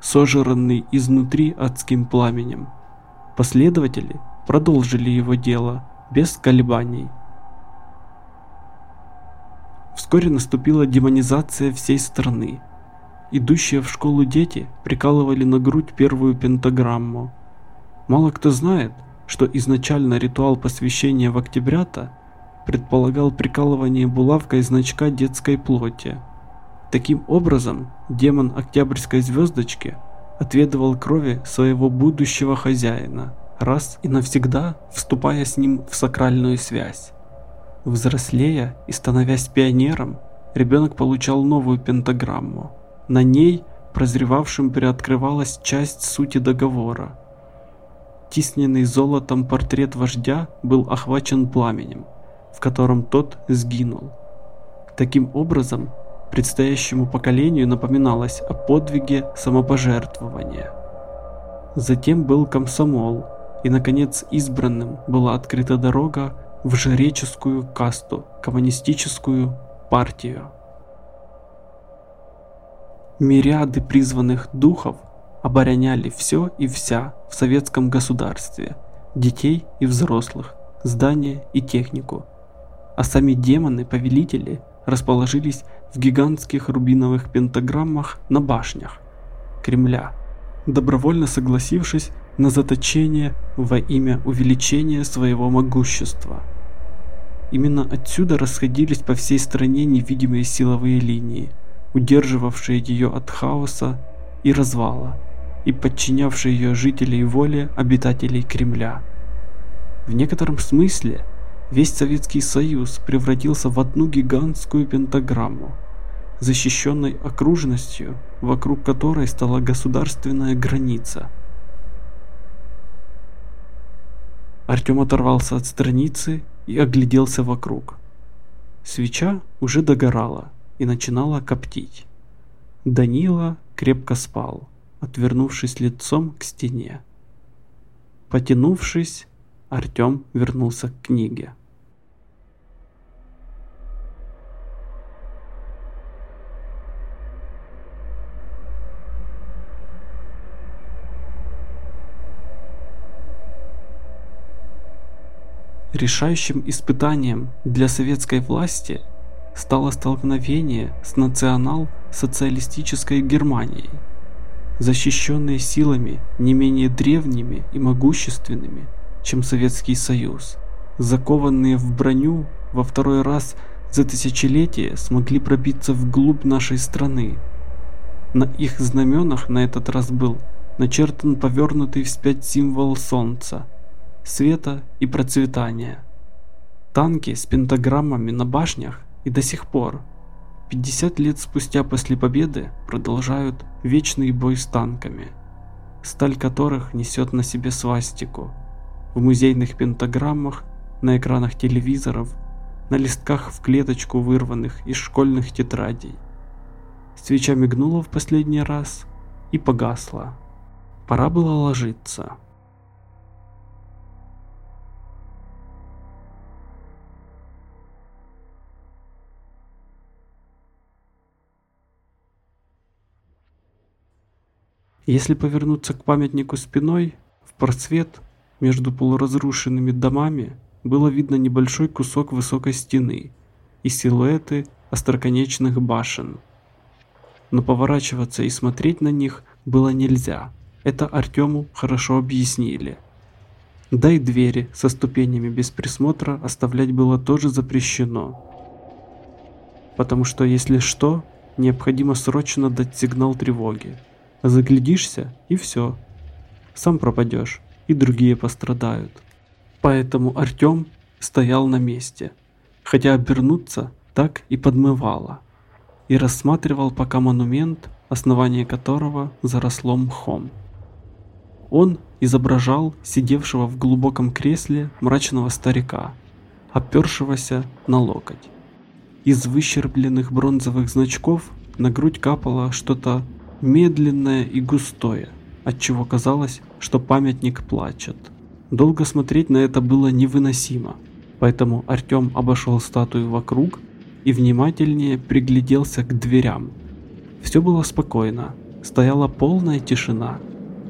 сожранный изнутри адским пламенем. Последователи продолжили его дело без колебаний. Вскоре наступила демонизация всей страны. Идущие в школу дети прикалывали на грудь первую пентаграмму. Мало кто знает, что изначально ритуал посвящения в октябрята предполагал прикалывание булавкой значка детской плоти. Таким образом, демон Октябрьской звездочки отведывал крови своего будущего хозяина, раз и навсегда вступая с ним в сакральную связь. Взрослея и становясь пионером, ребенок получал новую пентаграмму. На ней прозревавшим приоткрывалась часть сути договора – Тисненный золотом портрет вождя был охвачен пламенем, в котором тот сгинул. Таким образом, предстоящему поколению напоминалось о подвиге самопожертвования. Затем был комсомол, и, наконец, избранным была открыта дорога в жреческую касту, коммунистическую партию. Мириады призванных духов – обороняли все и вся в советском государстве, детей и взрослых, здания и технику. А сами демоны-повелители расположились в гигантских рубиновых пентаграммах на башнях Кремля, добровольно согласившись на заточение во имя увеличения своего могущества. Именно отсюда расходились по всей стране невидимые силовые линии, удерживавшие ее от хаоса и развала и подчинявший ее жителей воле обитателей Кремля. В некотором смысле весь Советский Союз превратился в одну гигантскую пентаграмму, защищенной окружностью, вокруг которой стала государственная граница. Артем оторвался от страницы и огляделся вокруг. Свеча уже догорала и начинала коптить. Данила крепко спал отвернувшись лицом к стене. Потянувшись, Артем вернулся к книге. Решающим испытанием для советской власти стало столкновение с национал-социалистической Германией – защищенные силами не менее древними и могущественными, чем Советский Союз. Закованные в броню во второй раз за тысячелетие смогли пробиться вглубь нашей страны. На их знаменах на этот раз был начертан повернутый вспять символ солнца, света и процветания. Танки с пентаграммами на башнях и до сих пор 50 лет спустя после победы продолжают вечный бой с танками, сталь которых несет на себе свастику. В музейных пентаграммах, на экранах телевизоров, на листках в клеточку вырванных из школьных тетрадей. Свеча мигнула в последний раз и погасла. Пора было ложиться. Если повернуться к памятнику спиной, в просвет между полуразрушенными домами было видно небольшой кусок высокой стены и силуэты остроконечных башен. Но поворачиваться и смотреть на них было нельзя. Это Артему хорошо объяснили. Да и двери со ступенями без присмотра оставлять было тоже запрещено. Потому что если что, необходимо срочно дать сигнал тревоги. Заглядишься и все. Сам пропадешь, и другие пострадают. Поэтому Артем стоял на месте, хотя обернуться так и подмывало, и рассматривал пока монумент, основание которого заросло мхом. Он изображал сидевшего в глубоком кресле мрачного старика, опершегося на локоть. Из выщербленных бронзовых значков на грудь капало что-то медленное и густое, отчего казалось, что памятник плачет. Долго смотреть на это было невыносимо, поэтому Артем обошел статую вокруг и внимательнее пригляделся к дверям. Все было спокойно, стояла полная тишина,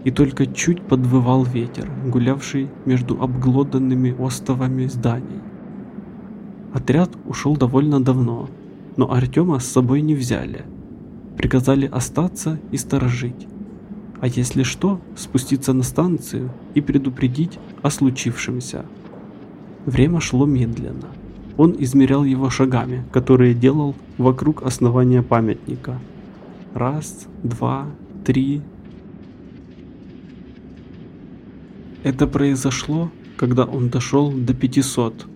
и только чуть подвывал ветер, гулявший между обглоданными остовами зданий. Отряд ушел довольно давно, но Артема с собой не взяли – приказали остаться и сторожить. А если что, спуститься на станцию и предупредить о случившемся. Время шло медленно. Он измерял его шагами, которые делал вокруг основания памятника. Раз, два, три. Это произошло, когда он дошел до 500.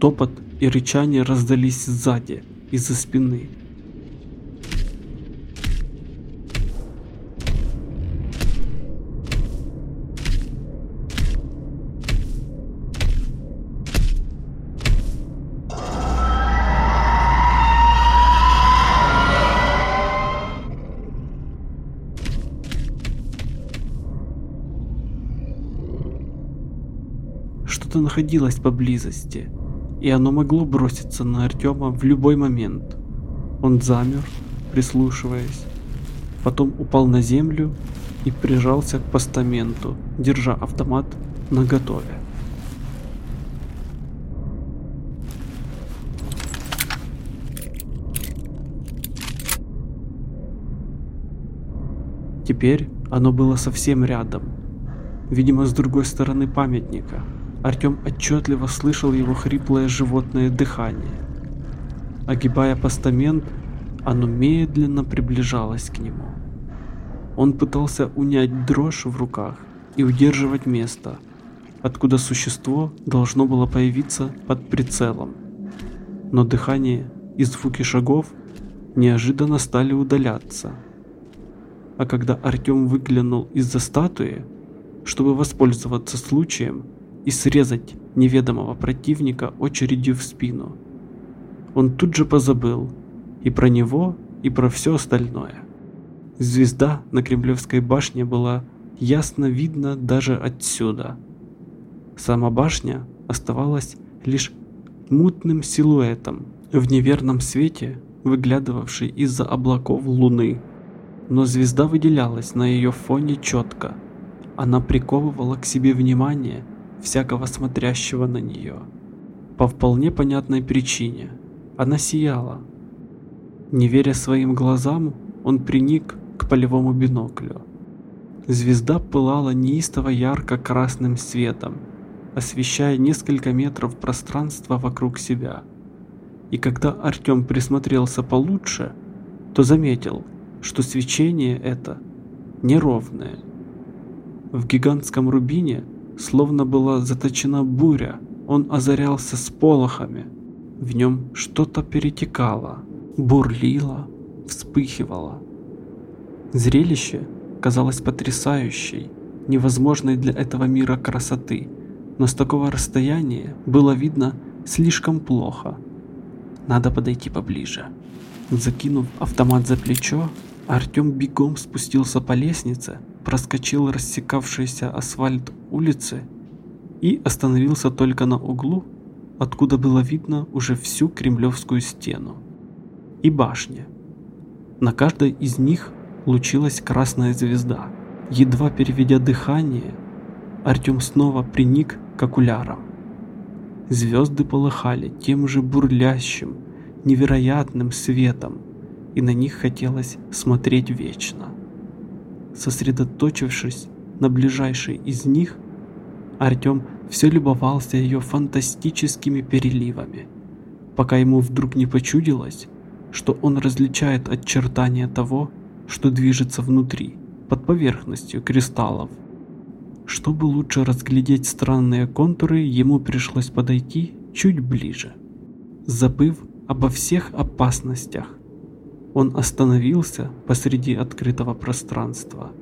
Топот и рычание раздались сзади, из-за спины. что-то находилось поблизости, и оно могло броситься на Артема в любой момент. Он замер, прислушиваясь, потом упал на землю и прижался к постаменту, держа автомат наготове. Теперь оно было совсем рядом, видимо, с другой стороны памятника. Артем отчетливо слышал его хриплое животное дыхание. Огибая постамент, оно медленно приближалось к нему. Он пытался унять дрожь в руках и удерживать место, откуда существо должно было появиться под прицелом. Но дыхание и звуки шагов неожиданно стали удаляться. А когда Артем выглянул из-за статуи, чтобы воспользоваться случаем, и срезать неведомого противника очередью в спину. Он тут же позабыл и про него, и про все остальное. Звезда на Кремлевской башне была ясно видна даже отсюда. Сама башня оставалась лишь мутным силуэтом в неверном свете, выглядывавшей из-за облаков луны. Но звезда выделялась на ее фоне четко. Она приковывала к себе внимание всякого смотрящего на нее. По вполне понятной причине. Она сияла. Не веря своим глазам, он приник к полевому биноклю. Звезда пылала неистово ярко-красным светом, освещая несколько метров пространства вокруг себя. И когда Артем присмотрелся получше, то заметил, что свечение это неровное. В гигантском рубине словно была заточена буря, он озарялся сполохами. В нем что-то перетекало, бурлило, вспыхивало. Зрелище казалось потрясающей, невозможной для этого мира красоты, но с такого расстояния было видно слишком плохо. Надо подойти поближе. Закинув автомат за плечо, Артем бегом спустился по лестнице проскочил рассекавшийся асфальт улицы и остановился только на углу, откуда было видно уже всю кремлевскую стену и башни. На каждой из них лучилась красная звезда. Едва переведя дыхание, Артем снова приник к окулярам. Звезды полыхали тем же бурлящим, невероятным светом, и на них хотелось смотреть вечно. Сосредоточившись на ближайшей из них, Артем все любовался ее фантастическими переливами, пока ему вдруг не почудилось, что он различает очертания того, что движется внутри, под поверхностью кристаллов. Чтобы лучше разглядеть странные контуры, ему пришлось подойти чуть ближе. Забыв обо всех опасностях, он остановился посреди открытого пространства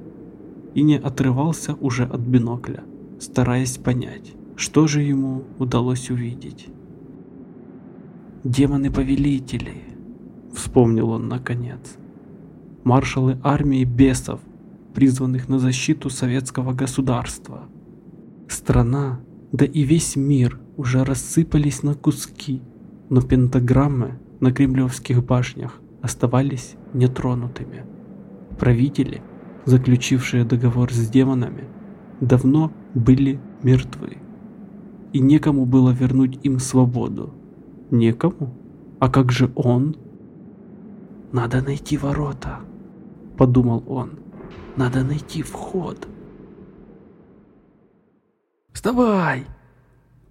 и не отрывался уже от бинокля, стараясь понять, что же ему удалось увидеть. «Демоны-повелители!» — вспомнил он наконец. «Маршалы армии бесов, призванных на защиту советского государства. Страна, да и весь мир уже рассыпались на куски, но пентаграммы на кремлевских башнях оставались нетронутыми. Правители, заключившие договор с демонами, давно были мертвы. И некому было вернуть им свободу. Некому? А как же он? Надо найти ворота, подумал он. Надо найти вход. Вставай!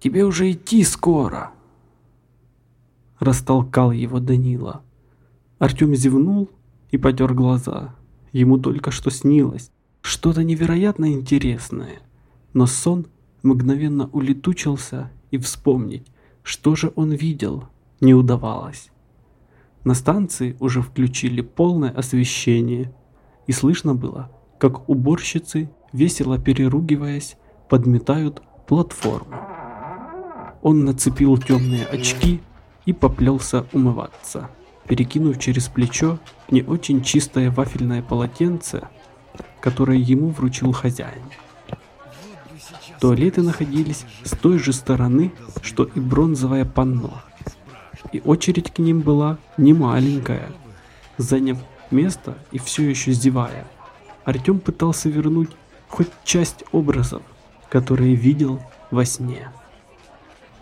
Тебе уже идти скоро. Растолкал его Данила. Артем зевнул и потер глаза. Ему только что снилось что-то невероятно интересное. Но сон мгновенно улетучился, и вспомнить, что же он видел, не удавалось. На станции уже включили полное освещение, и слышно было, как уборщицы, весело переругиваясь, подметают платформу. Он нацепил темные очки и поплелся умываться перекинув через плечо не очень чистое вафельное полотенце, которое ему вручил хозяин. Туалеты находились с той же стороны, что и бронзовое панно. И очередь к ним была не маленькая. Заняв место и все еще зевая, Артем пытался вернуть хоть часть образов, которые видел во сне.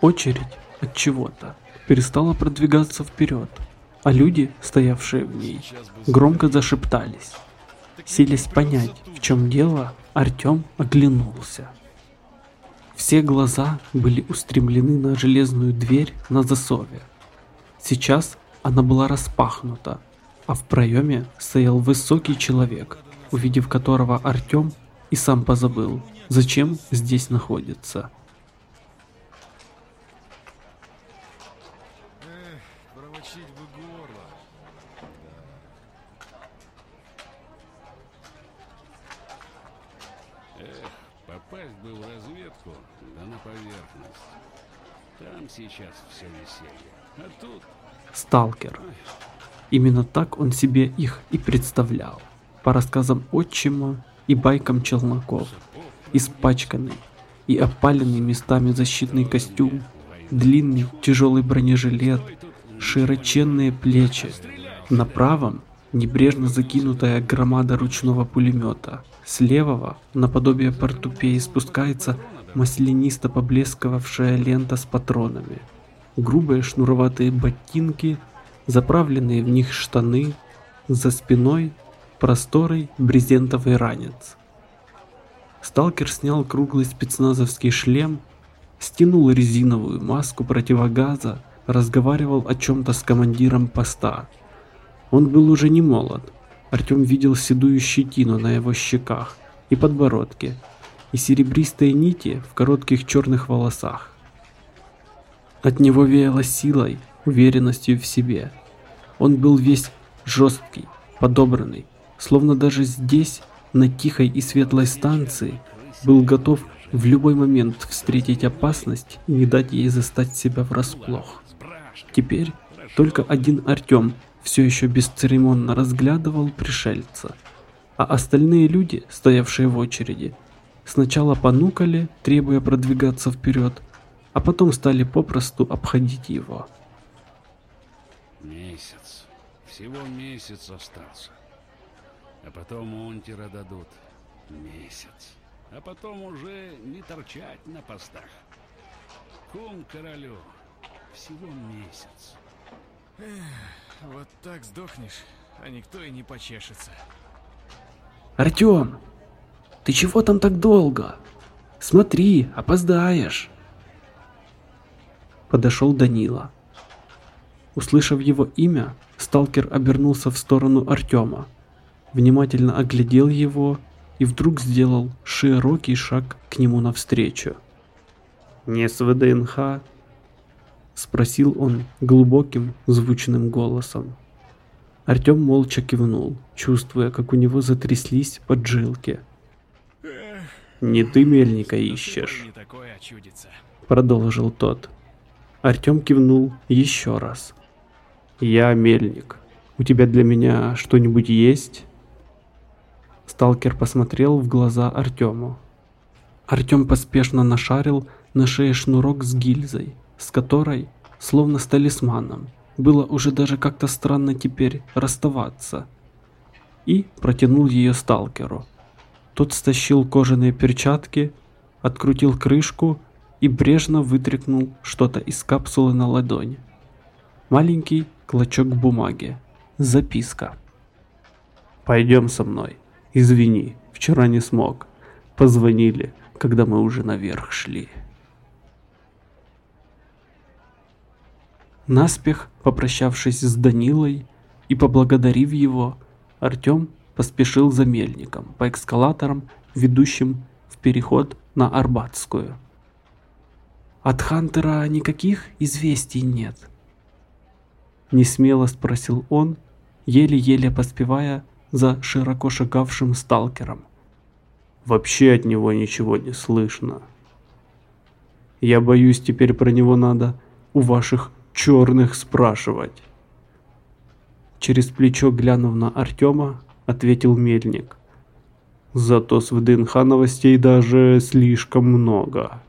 Очередь от чего-то перестала продвигаться вперед, а люди, стоявшие в ней, громко зашептались. Силясь понять, в чем дело, Артем оглянулся. Все глаза были устремлены на железную дверь на засове. Сейчас она была распахнута, а в проеме стоял высокий человек, увидев которого Артем и сам позабыл, зачем здесь находится. сейчас все веселье. А тут... Сталкер. Именно так он себе их и представлял. По рассказам отчима и байкам челноков. Испачканный и опаленный местами защитный костюм, длинный тяжелый бронежилет, широченные плечи. На правом небрежно закинутая громада ручного пулемета. С левого, наподобие портупеи, спускается маслянисто поблескивавшая лента с патронами, грубые шнуроватые ботинки, заправленные в них штаны, за спиной просторый брезентовый ранец. Сталкер снял круглый спецназовский шлем, стянул резиновую маску противогаза, разговаривал о чем-то с командиром поста. Он был уже не молод. Артем видел седую щетину на его щеках и подбородке, и серебристые нити в коротких черных волосах. От него веяло силой, уверенностью в себе. Он был весь жесткий, подобранный, словно даже здесь, на тихой и светлой станции, был готов в любой момент встретить опасность и не дать ей застать себя врасплох. Теперь только один Артем все еще бесцеремонно разглядывал пришельца. а остальные люди, стоявшие в очереди, сначала понукали, требуя продвигаться вперед, а потом стали попросту обходить его. Месяц. Всего месяц остался. А потом унтера дадут. Месяц. А потом уже не торчать на постах. Кум королю. Всего месяц. Эх, вот так сдохнешь, а никто и не почешется. Артем, ты чего там так долго? Смотри, опоздаешь. Подошел Данила. Услышав его имя, сталкер обернулся в сторону Артема, внимательно оглядел его и вдруг сделал широкий шаг к нему навстречу. «Не с ВДНХ?» — спросил он глубоким, звучным голосом. Артем молча кивнул, чувствуя, как у него затряслись поджилки. «Не ты мельника ищешь», — продолжил тот. Артем кивнул еще раз. «Я мельник. У тебя для меня что-нибудь есть?» Сталкер посмотрел в глаза Артему. Артем поспешно нашарил на шее шнурок с гильзой, с которой, словно с талисманом, было уже даже как-то странно теперь расставаться. И протянул ее сталкеру. Тот стащил кожаные перчатки, открутил крышку и брежно вытряхнул что-то из капсулы на ладонь. Маленький клочок бумаги. Записка. «Пойдем со мной», Извини, вчера не смог. Позвонили, когда мы уже наверх шли. Наспех, попрощавшись с Данилой и поблагодарив его, Артем поспешил за мельником по эскалаторам, ведущим в переход на Арбатскую. От Хантера никаких известий нет. Несмело спросил он, еле-еле поспевая за широко шагавшим сталкером. Вообще от него ничего не слышно. Я боюсь, теперь про него надо у ваших черных спрашивать. Через плечо глянув на Артема, ответил Мельник. Зато с ВДНХ новостей даже слишком много.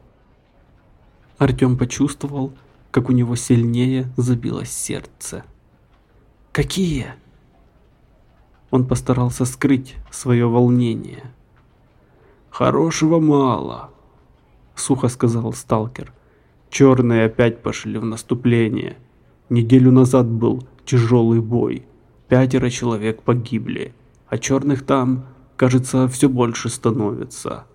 Артем почувствовал, как у него сильнее забилось сердце. «Какие?» Он постарался скрыть свое волнение. «Хорошего мало», — сухо сказал сталкер. «Черные опять пошли в наступление. Неделю назад был тяжелый бой. Пятеро человек погибли, а черных там, кажется, все больше становится.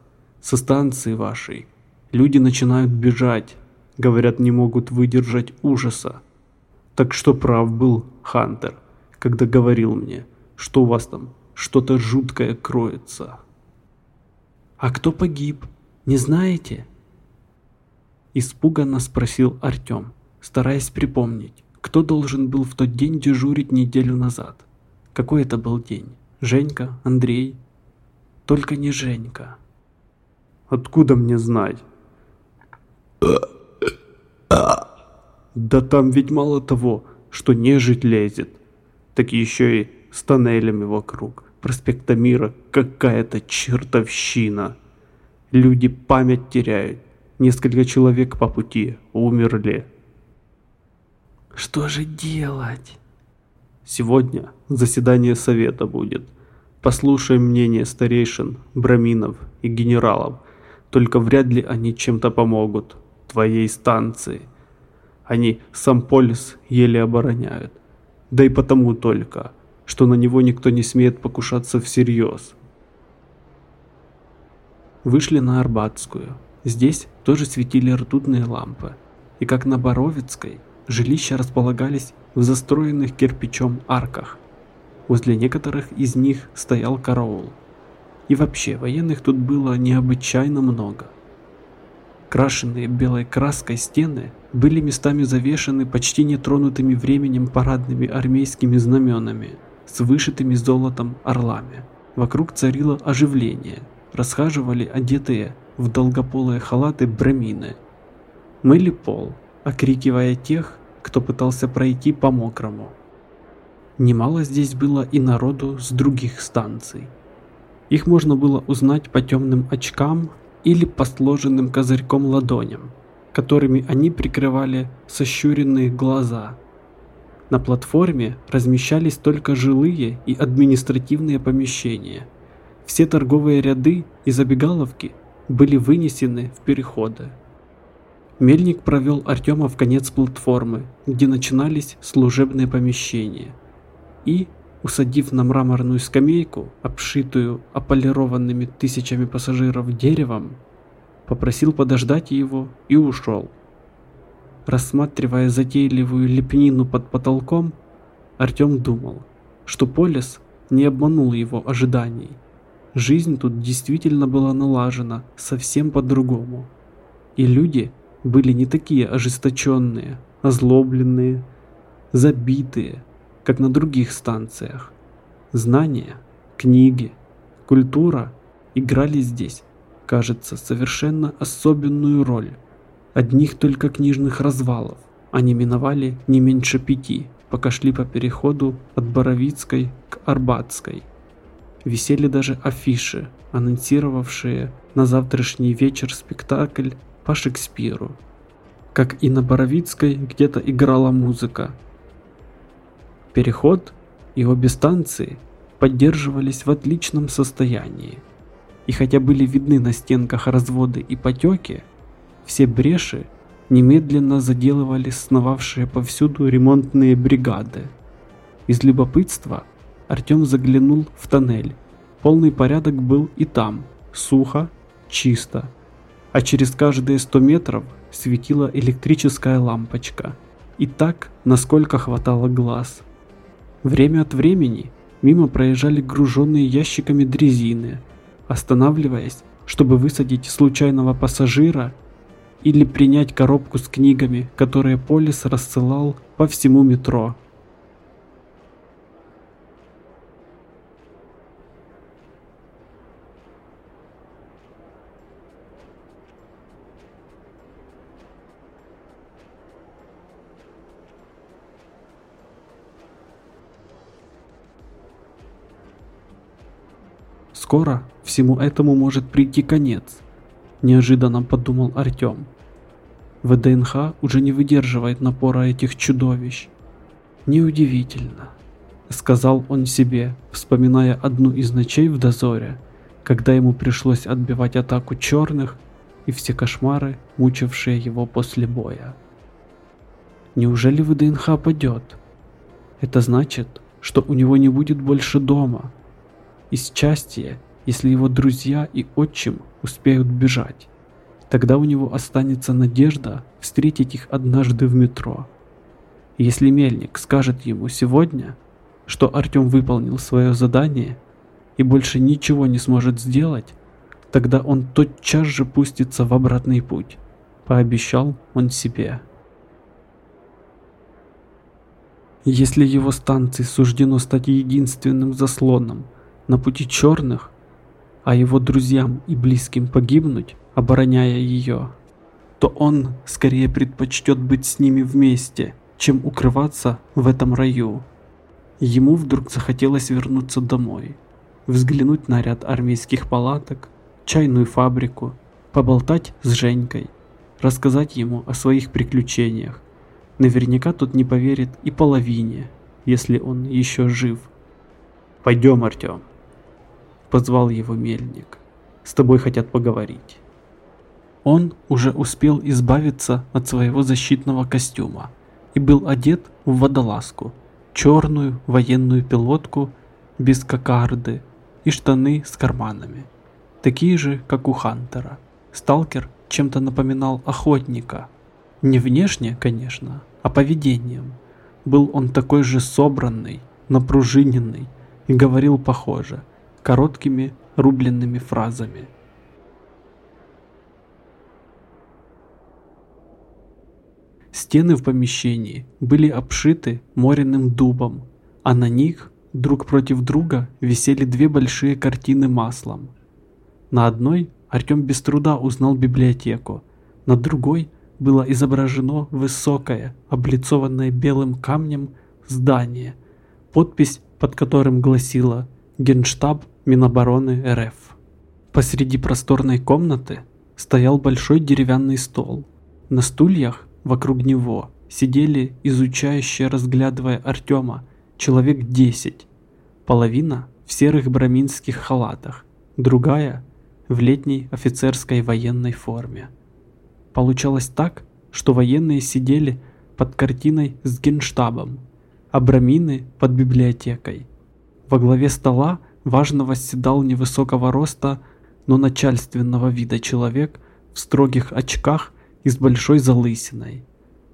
Со станции вашей люди начинают бежать, говорят, не могут выдержать ужаса. Так что прав был Хантер, когда говорил мне, что у вас там что-то жуткое кроется. А кто погиб, не знаете? Испуганно спросил Артем, стараясь припомнить, кто должен был в тот день дежурить неделю назад. Какой это был день? Женька? Андрей? Только не Женька. Откуда мне знать? Да там ведь мало того, что нежить лезет, так еще и с тоннелями вокруг. Проспекта Мира какая-то чертовщина. Люди память теряют. Несколько человек по пути умерли. Что же делать? Сегодня заседание совета будет. Послушаем мнение старейшин, браминов и генералов. Только вряд ли они чем-то помогут твоей станции. Они сам полис еле обороняют. Да и потому только – что на него никто не смеет покушаться всерьез. Вышли на Арбатскую. Здесь тоже светили ртутные лампы. И как на Боровицкой, жилища располагались в застроенных кирпичом арках. Возле некоторых из них стоял караул. И вообще, военных тут было необычайно много. Крашенные белой краской стены были местами завешены почти нетронутыми временем парадными армейскими знаменами – с вышитыми золотом орлами. Вокруг царило оживление, расхаживали одетые в долгополые халаты брамины. Мыли пол, окрикивая тех, кто пытался пройти по мокрому. Немало здесь было и народу с других станций. Их можно было узнать по темным очкам или по сложенным козырьком ладоням, которыми они прикрывали сощуренные глаза. На платформе размещались только жилые и административные помещения. Все торговые ряды и забегаловки были вынесены в переходы. Мельник провел Артема в конец платформы, где начинались служебные помещения, и, усадив на мраморную скамейку, обшитую ополированными тысячами пассажиров деревом, попросил подождать его и ушел. Рассматривая затейливую лепнину под потолком, Артем думал, что Полис не обманул его ожиданий. Жизнь тут действительно была налажена совсем по-другому. И люди были не такие ожесточенные, озлобленные, забитые, как на других станциях. Знания, книги, культура играли здесь, кажется, совершенно особенную роль. Одних только книжных развалов они миновали не меньше пяти, пока шли по переходу от Боровицкой к Арбатской. Висели даже афиши, анонсировавшие на завтрашний вечер спектакль по Шекспиру. Как и на Боровицкой где-то играла музыка, Переход и обе станции поддерживались в отличном состоянии. И хотя были видны на стенках разводы и потеки, все бреши немедленно заделывали сновавшие повсюду ремонтные бригады. Из любопытства Артем заглянул в тоннель. Полный порядок был и там, сухо, чисто, а через каждые 100 метров светила электрическая лампочка. И так, насколько хватало глаз – Время от времени мимо проезжали груженные ящиками дрезины, останавливаясь, чтобы высадить случайного пассажира или принять коробку с книгами, которые Полис рассылал по всему метро. Скоро всему этому может прийти конец, неожиданно подумал Артем. ВДНХ уже не выдерживает напора этих чудовищ. Неудивительно, сказал он себе, вспоминая одну из ночей в дозоре, когда ему пришлось отбивать атаку черных и все кошмары, мучившие его после боя. Неужели ВДНХ падет? Это значит, что у него не будет больше дома, из счастья, если его друзья и отчим успеют бежать. Тогда у него останется надежда встретить их однажды в метро. Если Мельник скажет ему сегодня, что Артем выполнил свое задание и больше ничего не сможет сделать, тогда он тотчас же пустится в обратный путь, пообещал он себе. Если его станции суждено стать единственным заслоном на пути черных, а его друзьям и близким погибнуть, обороняя ее, то он скорее предпочтет быть с ними вместе, чем укрываться в этом раю. Ему вдруг захотелось вернуться домой, взглянуть на ряд армейских палаток, чайную фабрику, поболтать с Женькой, рассказать ему о своих приключениях. Наверняка тот не поверит и половине, если он еще жив. «Пойдем, Артем», позвал его мельник. С тобой хотят поговорить. Он уже успел избавиться от своего защитного костюма и был одет в водолазку, черную военную пилотку без кокарды и штаны с карманами, такие же, как у Хантера. Сталкер чем-то напоминал охотника. Не внешне, конечно, а поведением. Был он такой же собранный, напружиненный и говорил похоже – короткими рубленными фразами. Стены в помещении были обшиты моренным дубом, а на них друг против друга висели две большие картины маслом. На одной Артем без труда узнал библиотеку, на другой было изображено высокое, облицованное белым камнем здание, подпись под которым гласила «Генштаб Минобороны РФ. Посреди просторной комнаты стоял большой деревянный стол. На стульях вокруг него сидели изучающие, разглядывая Артема, человек 10. Половина в серых браминских халатах, другая в летней офицерской военной форме. Получалось так, что военные сидели под картиной с генштабом, а брамины под библиотекой. Во главе стола важно восседал невысокого роста, но начальственного вида человек в строгих очках и с большой залысиной.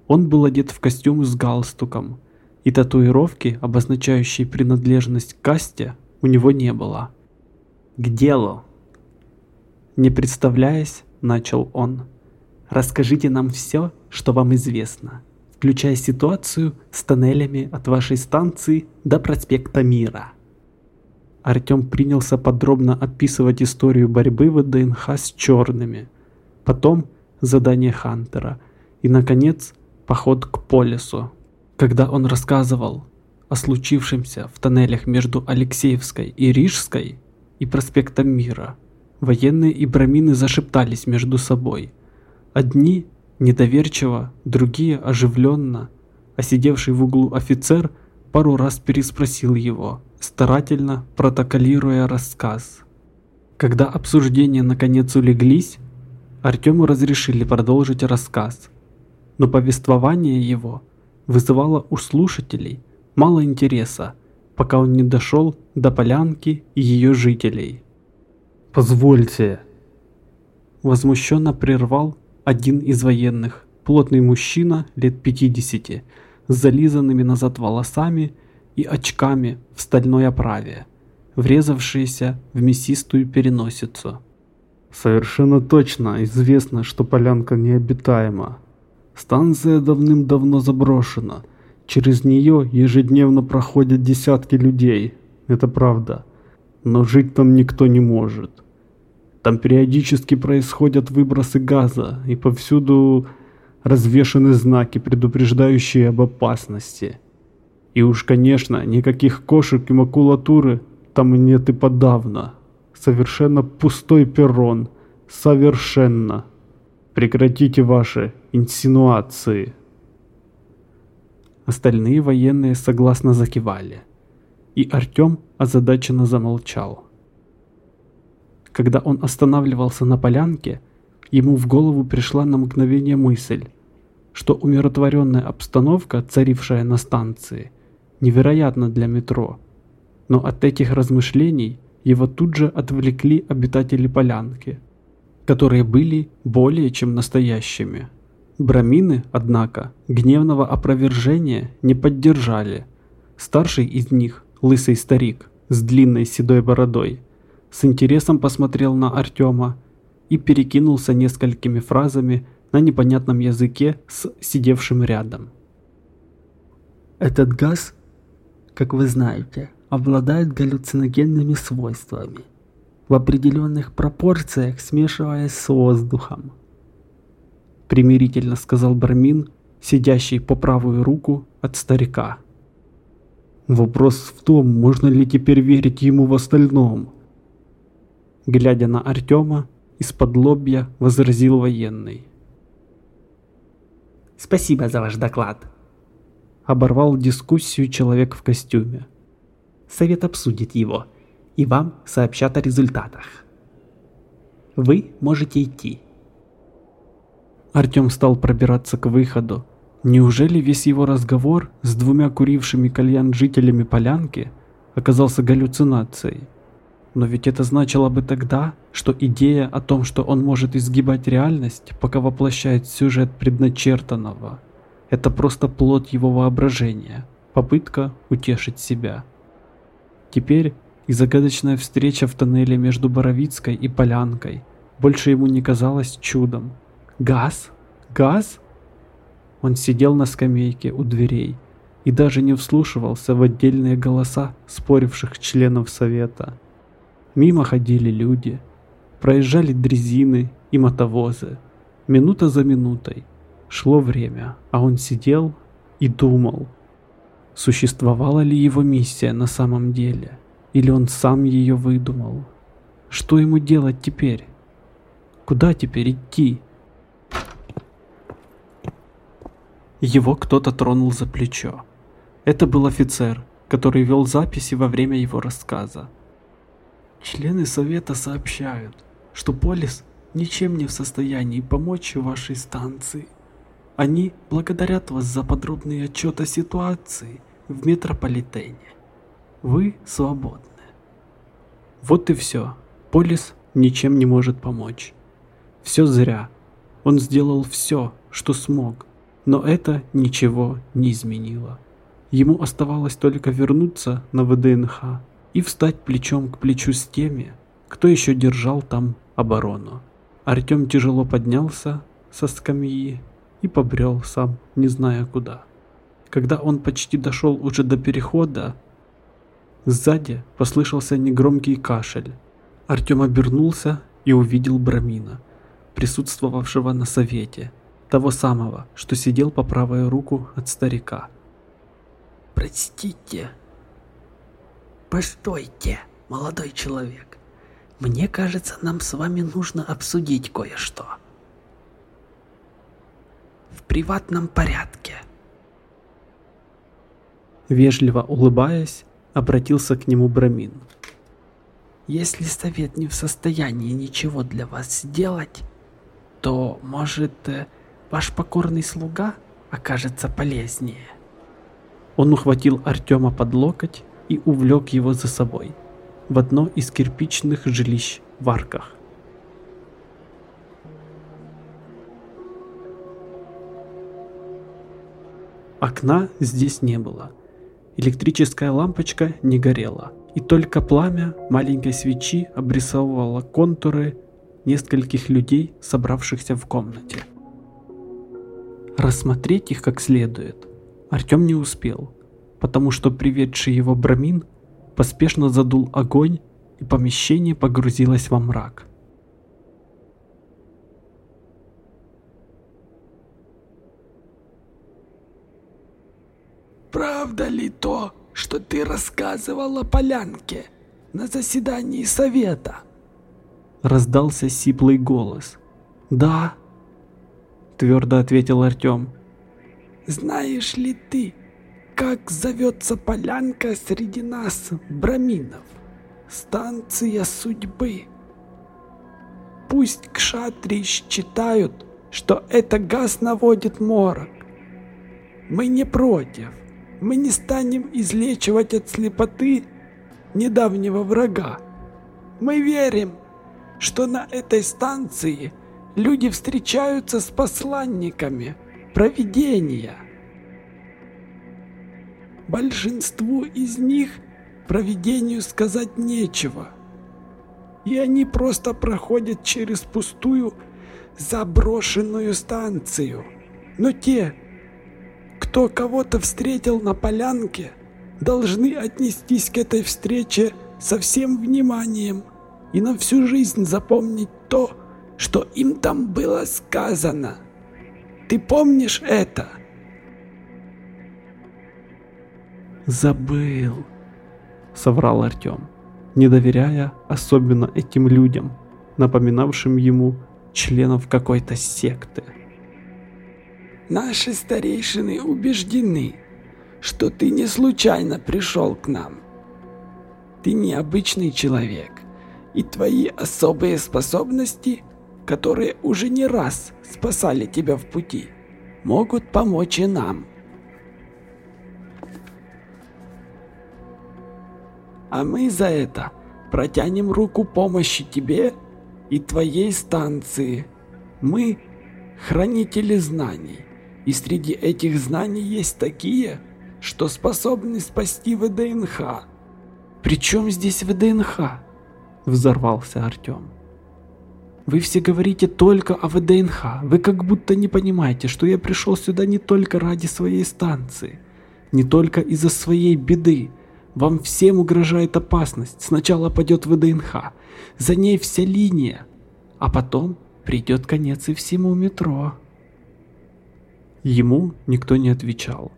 Он был одет в костюм с галстуком, и татуировки, обозначающие принадлежность к касте, у него не было. «К делу!» Не представляясь, начал он. «Расскажите нам все, что вам известно, включая ситуацию с тоннелями от вашей станции до проспекта Мира». Артем принялся подробно описывать историю борьбы ВДНХ с черными, потом задание Хантера и, наконец, поход к Полису. Когда он рассказывал о случившемся в тоннелях между Алексеевской и Рижской и проспектом Мира, военные и брамины зашептались между собой. Одни недоверчиво, другие оживленно, а сидевший в углу офицер пару раз переспросил его – старательно протоколируя рассказ. Когда обсуждения наконец улеглись, Артему разрешили продолжить рассказ, но повествование его вызывало у слушателей мало интереса, пока он не дошел до полянки и ее жителей. «Позвольте!» Возмущенно прервал один из военных, плотный мужчина лет 50, с зализанными назад волосами и очками в стальной оправе, врезавшиеся в мясистую переносицу. Совершенно точно известно, что полянка необитаема. Станция давным-давно заброшена. Через нее ежедневно проходят десятки людей. Это правда. Но жить там никто не может. Там периодически происходят выбросы газа, и повсюду развешаны знаки, предупреждающие об опасности. И уж, конечно, никаких кошек и макулатуры там нет и подавно. Совершенно пустой перрон. Совершенно. Прекратите ваши инсинуации. Остальные военные согласно закивали. И Артем озадаченно замолчал. Когда он останавливался на полянке, ему в голову пришла на мгновение мысль, что умиротворенная обстановка, царившая на станции – невероятно для метро. Но от этих размышлений его тут же отвлекли обитатели полянки, которые были более чем настоящими. Брамины, однако, гневного опровержения не поддержали. Старший из них, лысый старик с длинной седой бородой, с интересом посмотрел на Артема и перекинулся несколькими фразами на непонятном языке с сидевшим рядом. Этот газ как вы знаете, обладает галлюциногенными свойствами, в определенных пропорциях смешиваясь с воздухом. Примирительно сказал Бармин, сидящий по правую руку от старика. Вопрос в том, можно ли теперь верить ему в остальном. Глядя на Артема, из-под лобья возразил военный. Спасибо за ваш доклад оборвал дискуссию человек в костюме. Совет обсудит его, и вам сообщат о результатах. Вы можете идти. Артем стал пробираться к выходу. Неужели весь его разговор с двумя курившими кальян жителями полянки оказался галлюцинацией? Но ведь это значило бы тогда, что идея о том, что он может изгибать реальность, пока воплощает сюжет предначертанного – это просто плод его воображения, попытка утешить себя. Теперь и загадочная встреча в тоннеле между Боровицкой и Полянкой больше ему не казалась чудом. Газ? Газ? Он сидел на скамейке у дверей и даже не вслушивался в отдельные голоса споривших членов совета. Мимо ходили люди, проезжали дрезины и мотовозы, минута за минутой, Шло время, а он сидел и думал, существовала ли его миссия на самом деле. Или он сам ее выдумал? Что ему делать теперь? Куда теперь идти? Его кто-то тронул за плечо. Это был офицер, который вел записи во время его рассказа. Члены совета сообщают, что Полис ничем не в состоянии помочь вашей станции. Они благодарят вас за подробный отчет о ситуации в метрополитене. Вы свободны. Вот и все. Полис ничем не может помочь. Все зря. Он сделал все, что смог, но это ничего не изменило. Ему оставалось только вернуться на ВДНХ и встать плечом к плечу с теми, кто еще держал там оборону. Артем тяжело поднялся со скамьи и побрел сам, не зная куда. Когда он почти дошел уже до перехода, сзади послышался негромкий кашель. Артем обернулся и увидел Брамина, присутствовавшего на совете, того самого, что сидел по правую руку от старика. «Простите. Постойте, молодой человек. Мне кажется, нам с вами нужно обсудить кое-что. В приватном порядке». Вежливо улыбаясь, обратился к нему Брамин. Если совет не в состоянии ничего для вас сделать, то, может, э, ваш покорный слуга окажется полезнее. Он ухватил Артема под локоть и увлек его за собой в одно из кирпичных жилищ в арках. Окна здесь не было. Электрическая лампочка не горела, и только пламя маленькой свечи обрисовывало контуры нескольких людей, собравшихся в комнате. Рассмотреть их как следует Артем не успел, потому что приведший его Брамин поспешно задул огонь, и помещение погрузилось во мрак. «Правда ли то, что ты рассказывал о полянке на заседании совета?» Раздался сиплый голос. «Да», — твердо ответил Артем. «Знаешь ли ты, как зовется полянка среди нас, браминов? Станция судьбы. Пусть кшатри считают, что это газ наводит морок. Мы не против. Мы не станем излечивать от слепоты недавнего врага. Мы верим, что на этой станции люди встречаются с посланниками провидения. Большинству из них провидению сказать нечего. И они просто проходят через пустую заброшенную станцию. Но те, кто кого-то встретил на полянке, должны отнестись к этой встрече со всем вниманием и на всю жизнь запомнить то, что им там было сказано. Ты помнишь это? Забыл, соврал Артем, не доверяя особенно этим людям, напоминавшим ему членов какой-то секты. Наши старейшины убеждены, что ты не случайно пришел к нам. Ты необычный человек, и твои особые способности, которые уже не раз спасали тебя в пути, могут помочь и нам. А мы за это протянем руку помощи тебе и твоей станции. Мы хранители знаний. И среди этих знаний есть такие, что способны спасти ВДНХ. «При здесь ВДНХ?» – взорвался Артем. «Вы все говорите только о ВДНХ. Вы как будто не понимаете, что я пришел сюда не только ради своей станции, не только из-за своей беды. Вам всем угрожает опасность. Сначала падет ВДНХ, за ней вся линия, а потом придет конец и всему метро». Ему никто не отвечал.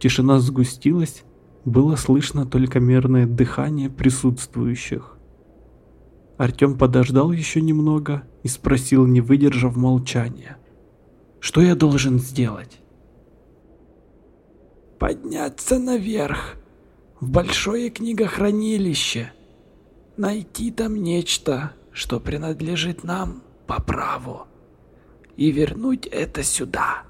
Тишина сгустилась, Было слышно только мерное дыхание присутствующих. Артем подождал еще немного и спросил, не выдержав молчания. «Что я должен сделать?» «Подняться наверх, в большое книгохранилище, найти там нечто, что принадлежит нам по праву, и вернуть это сюда.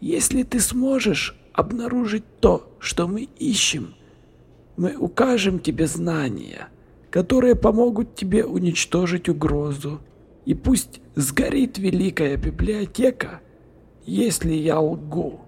Если ты сможешь обнаружить то, что мы ищем, мы укажем тебе знания» которые помогут тебе уничтожить угрозу. И пусть сгорит великая библиотека, если я лгу.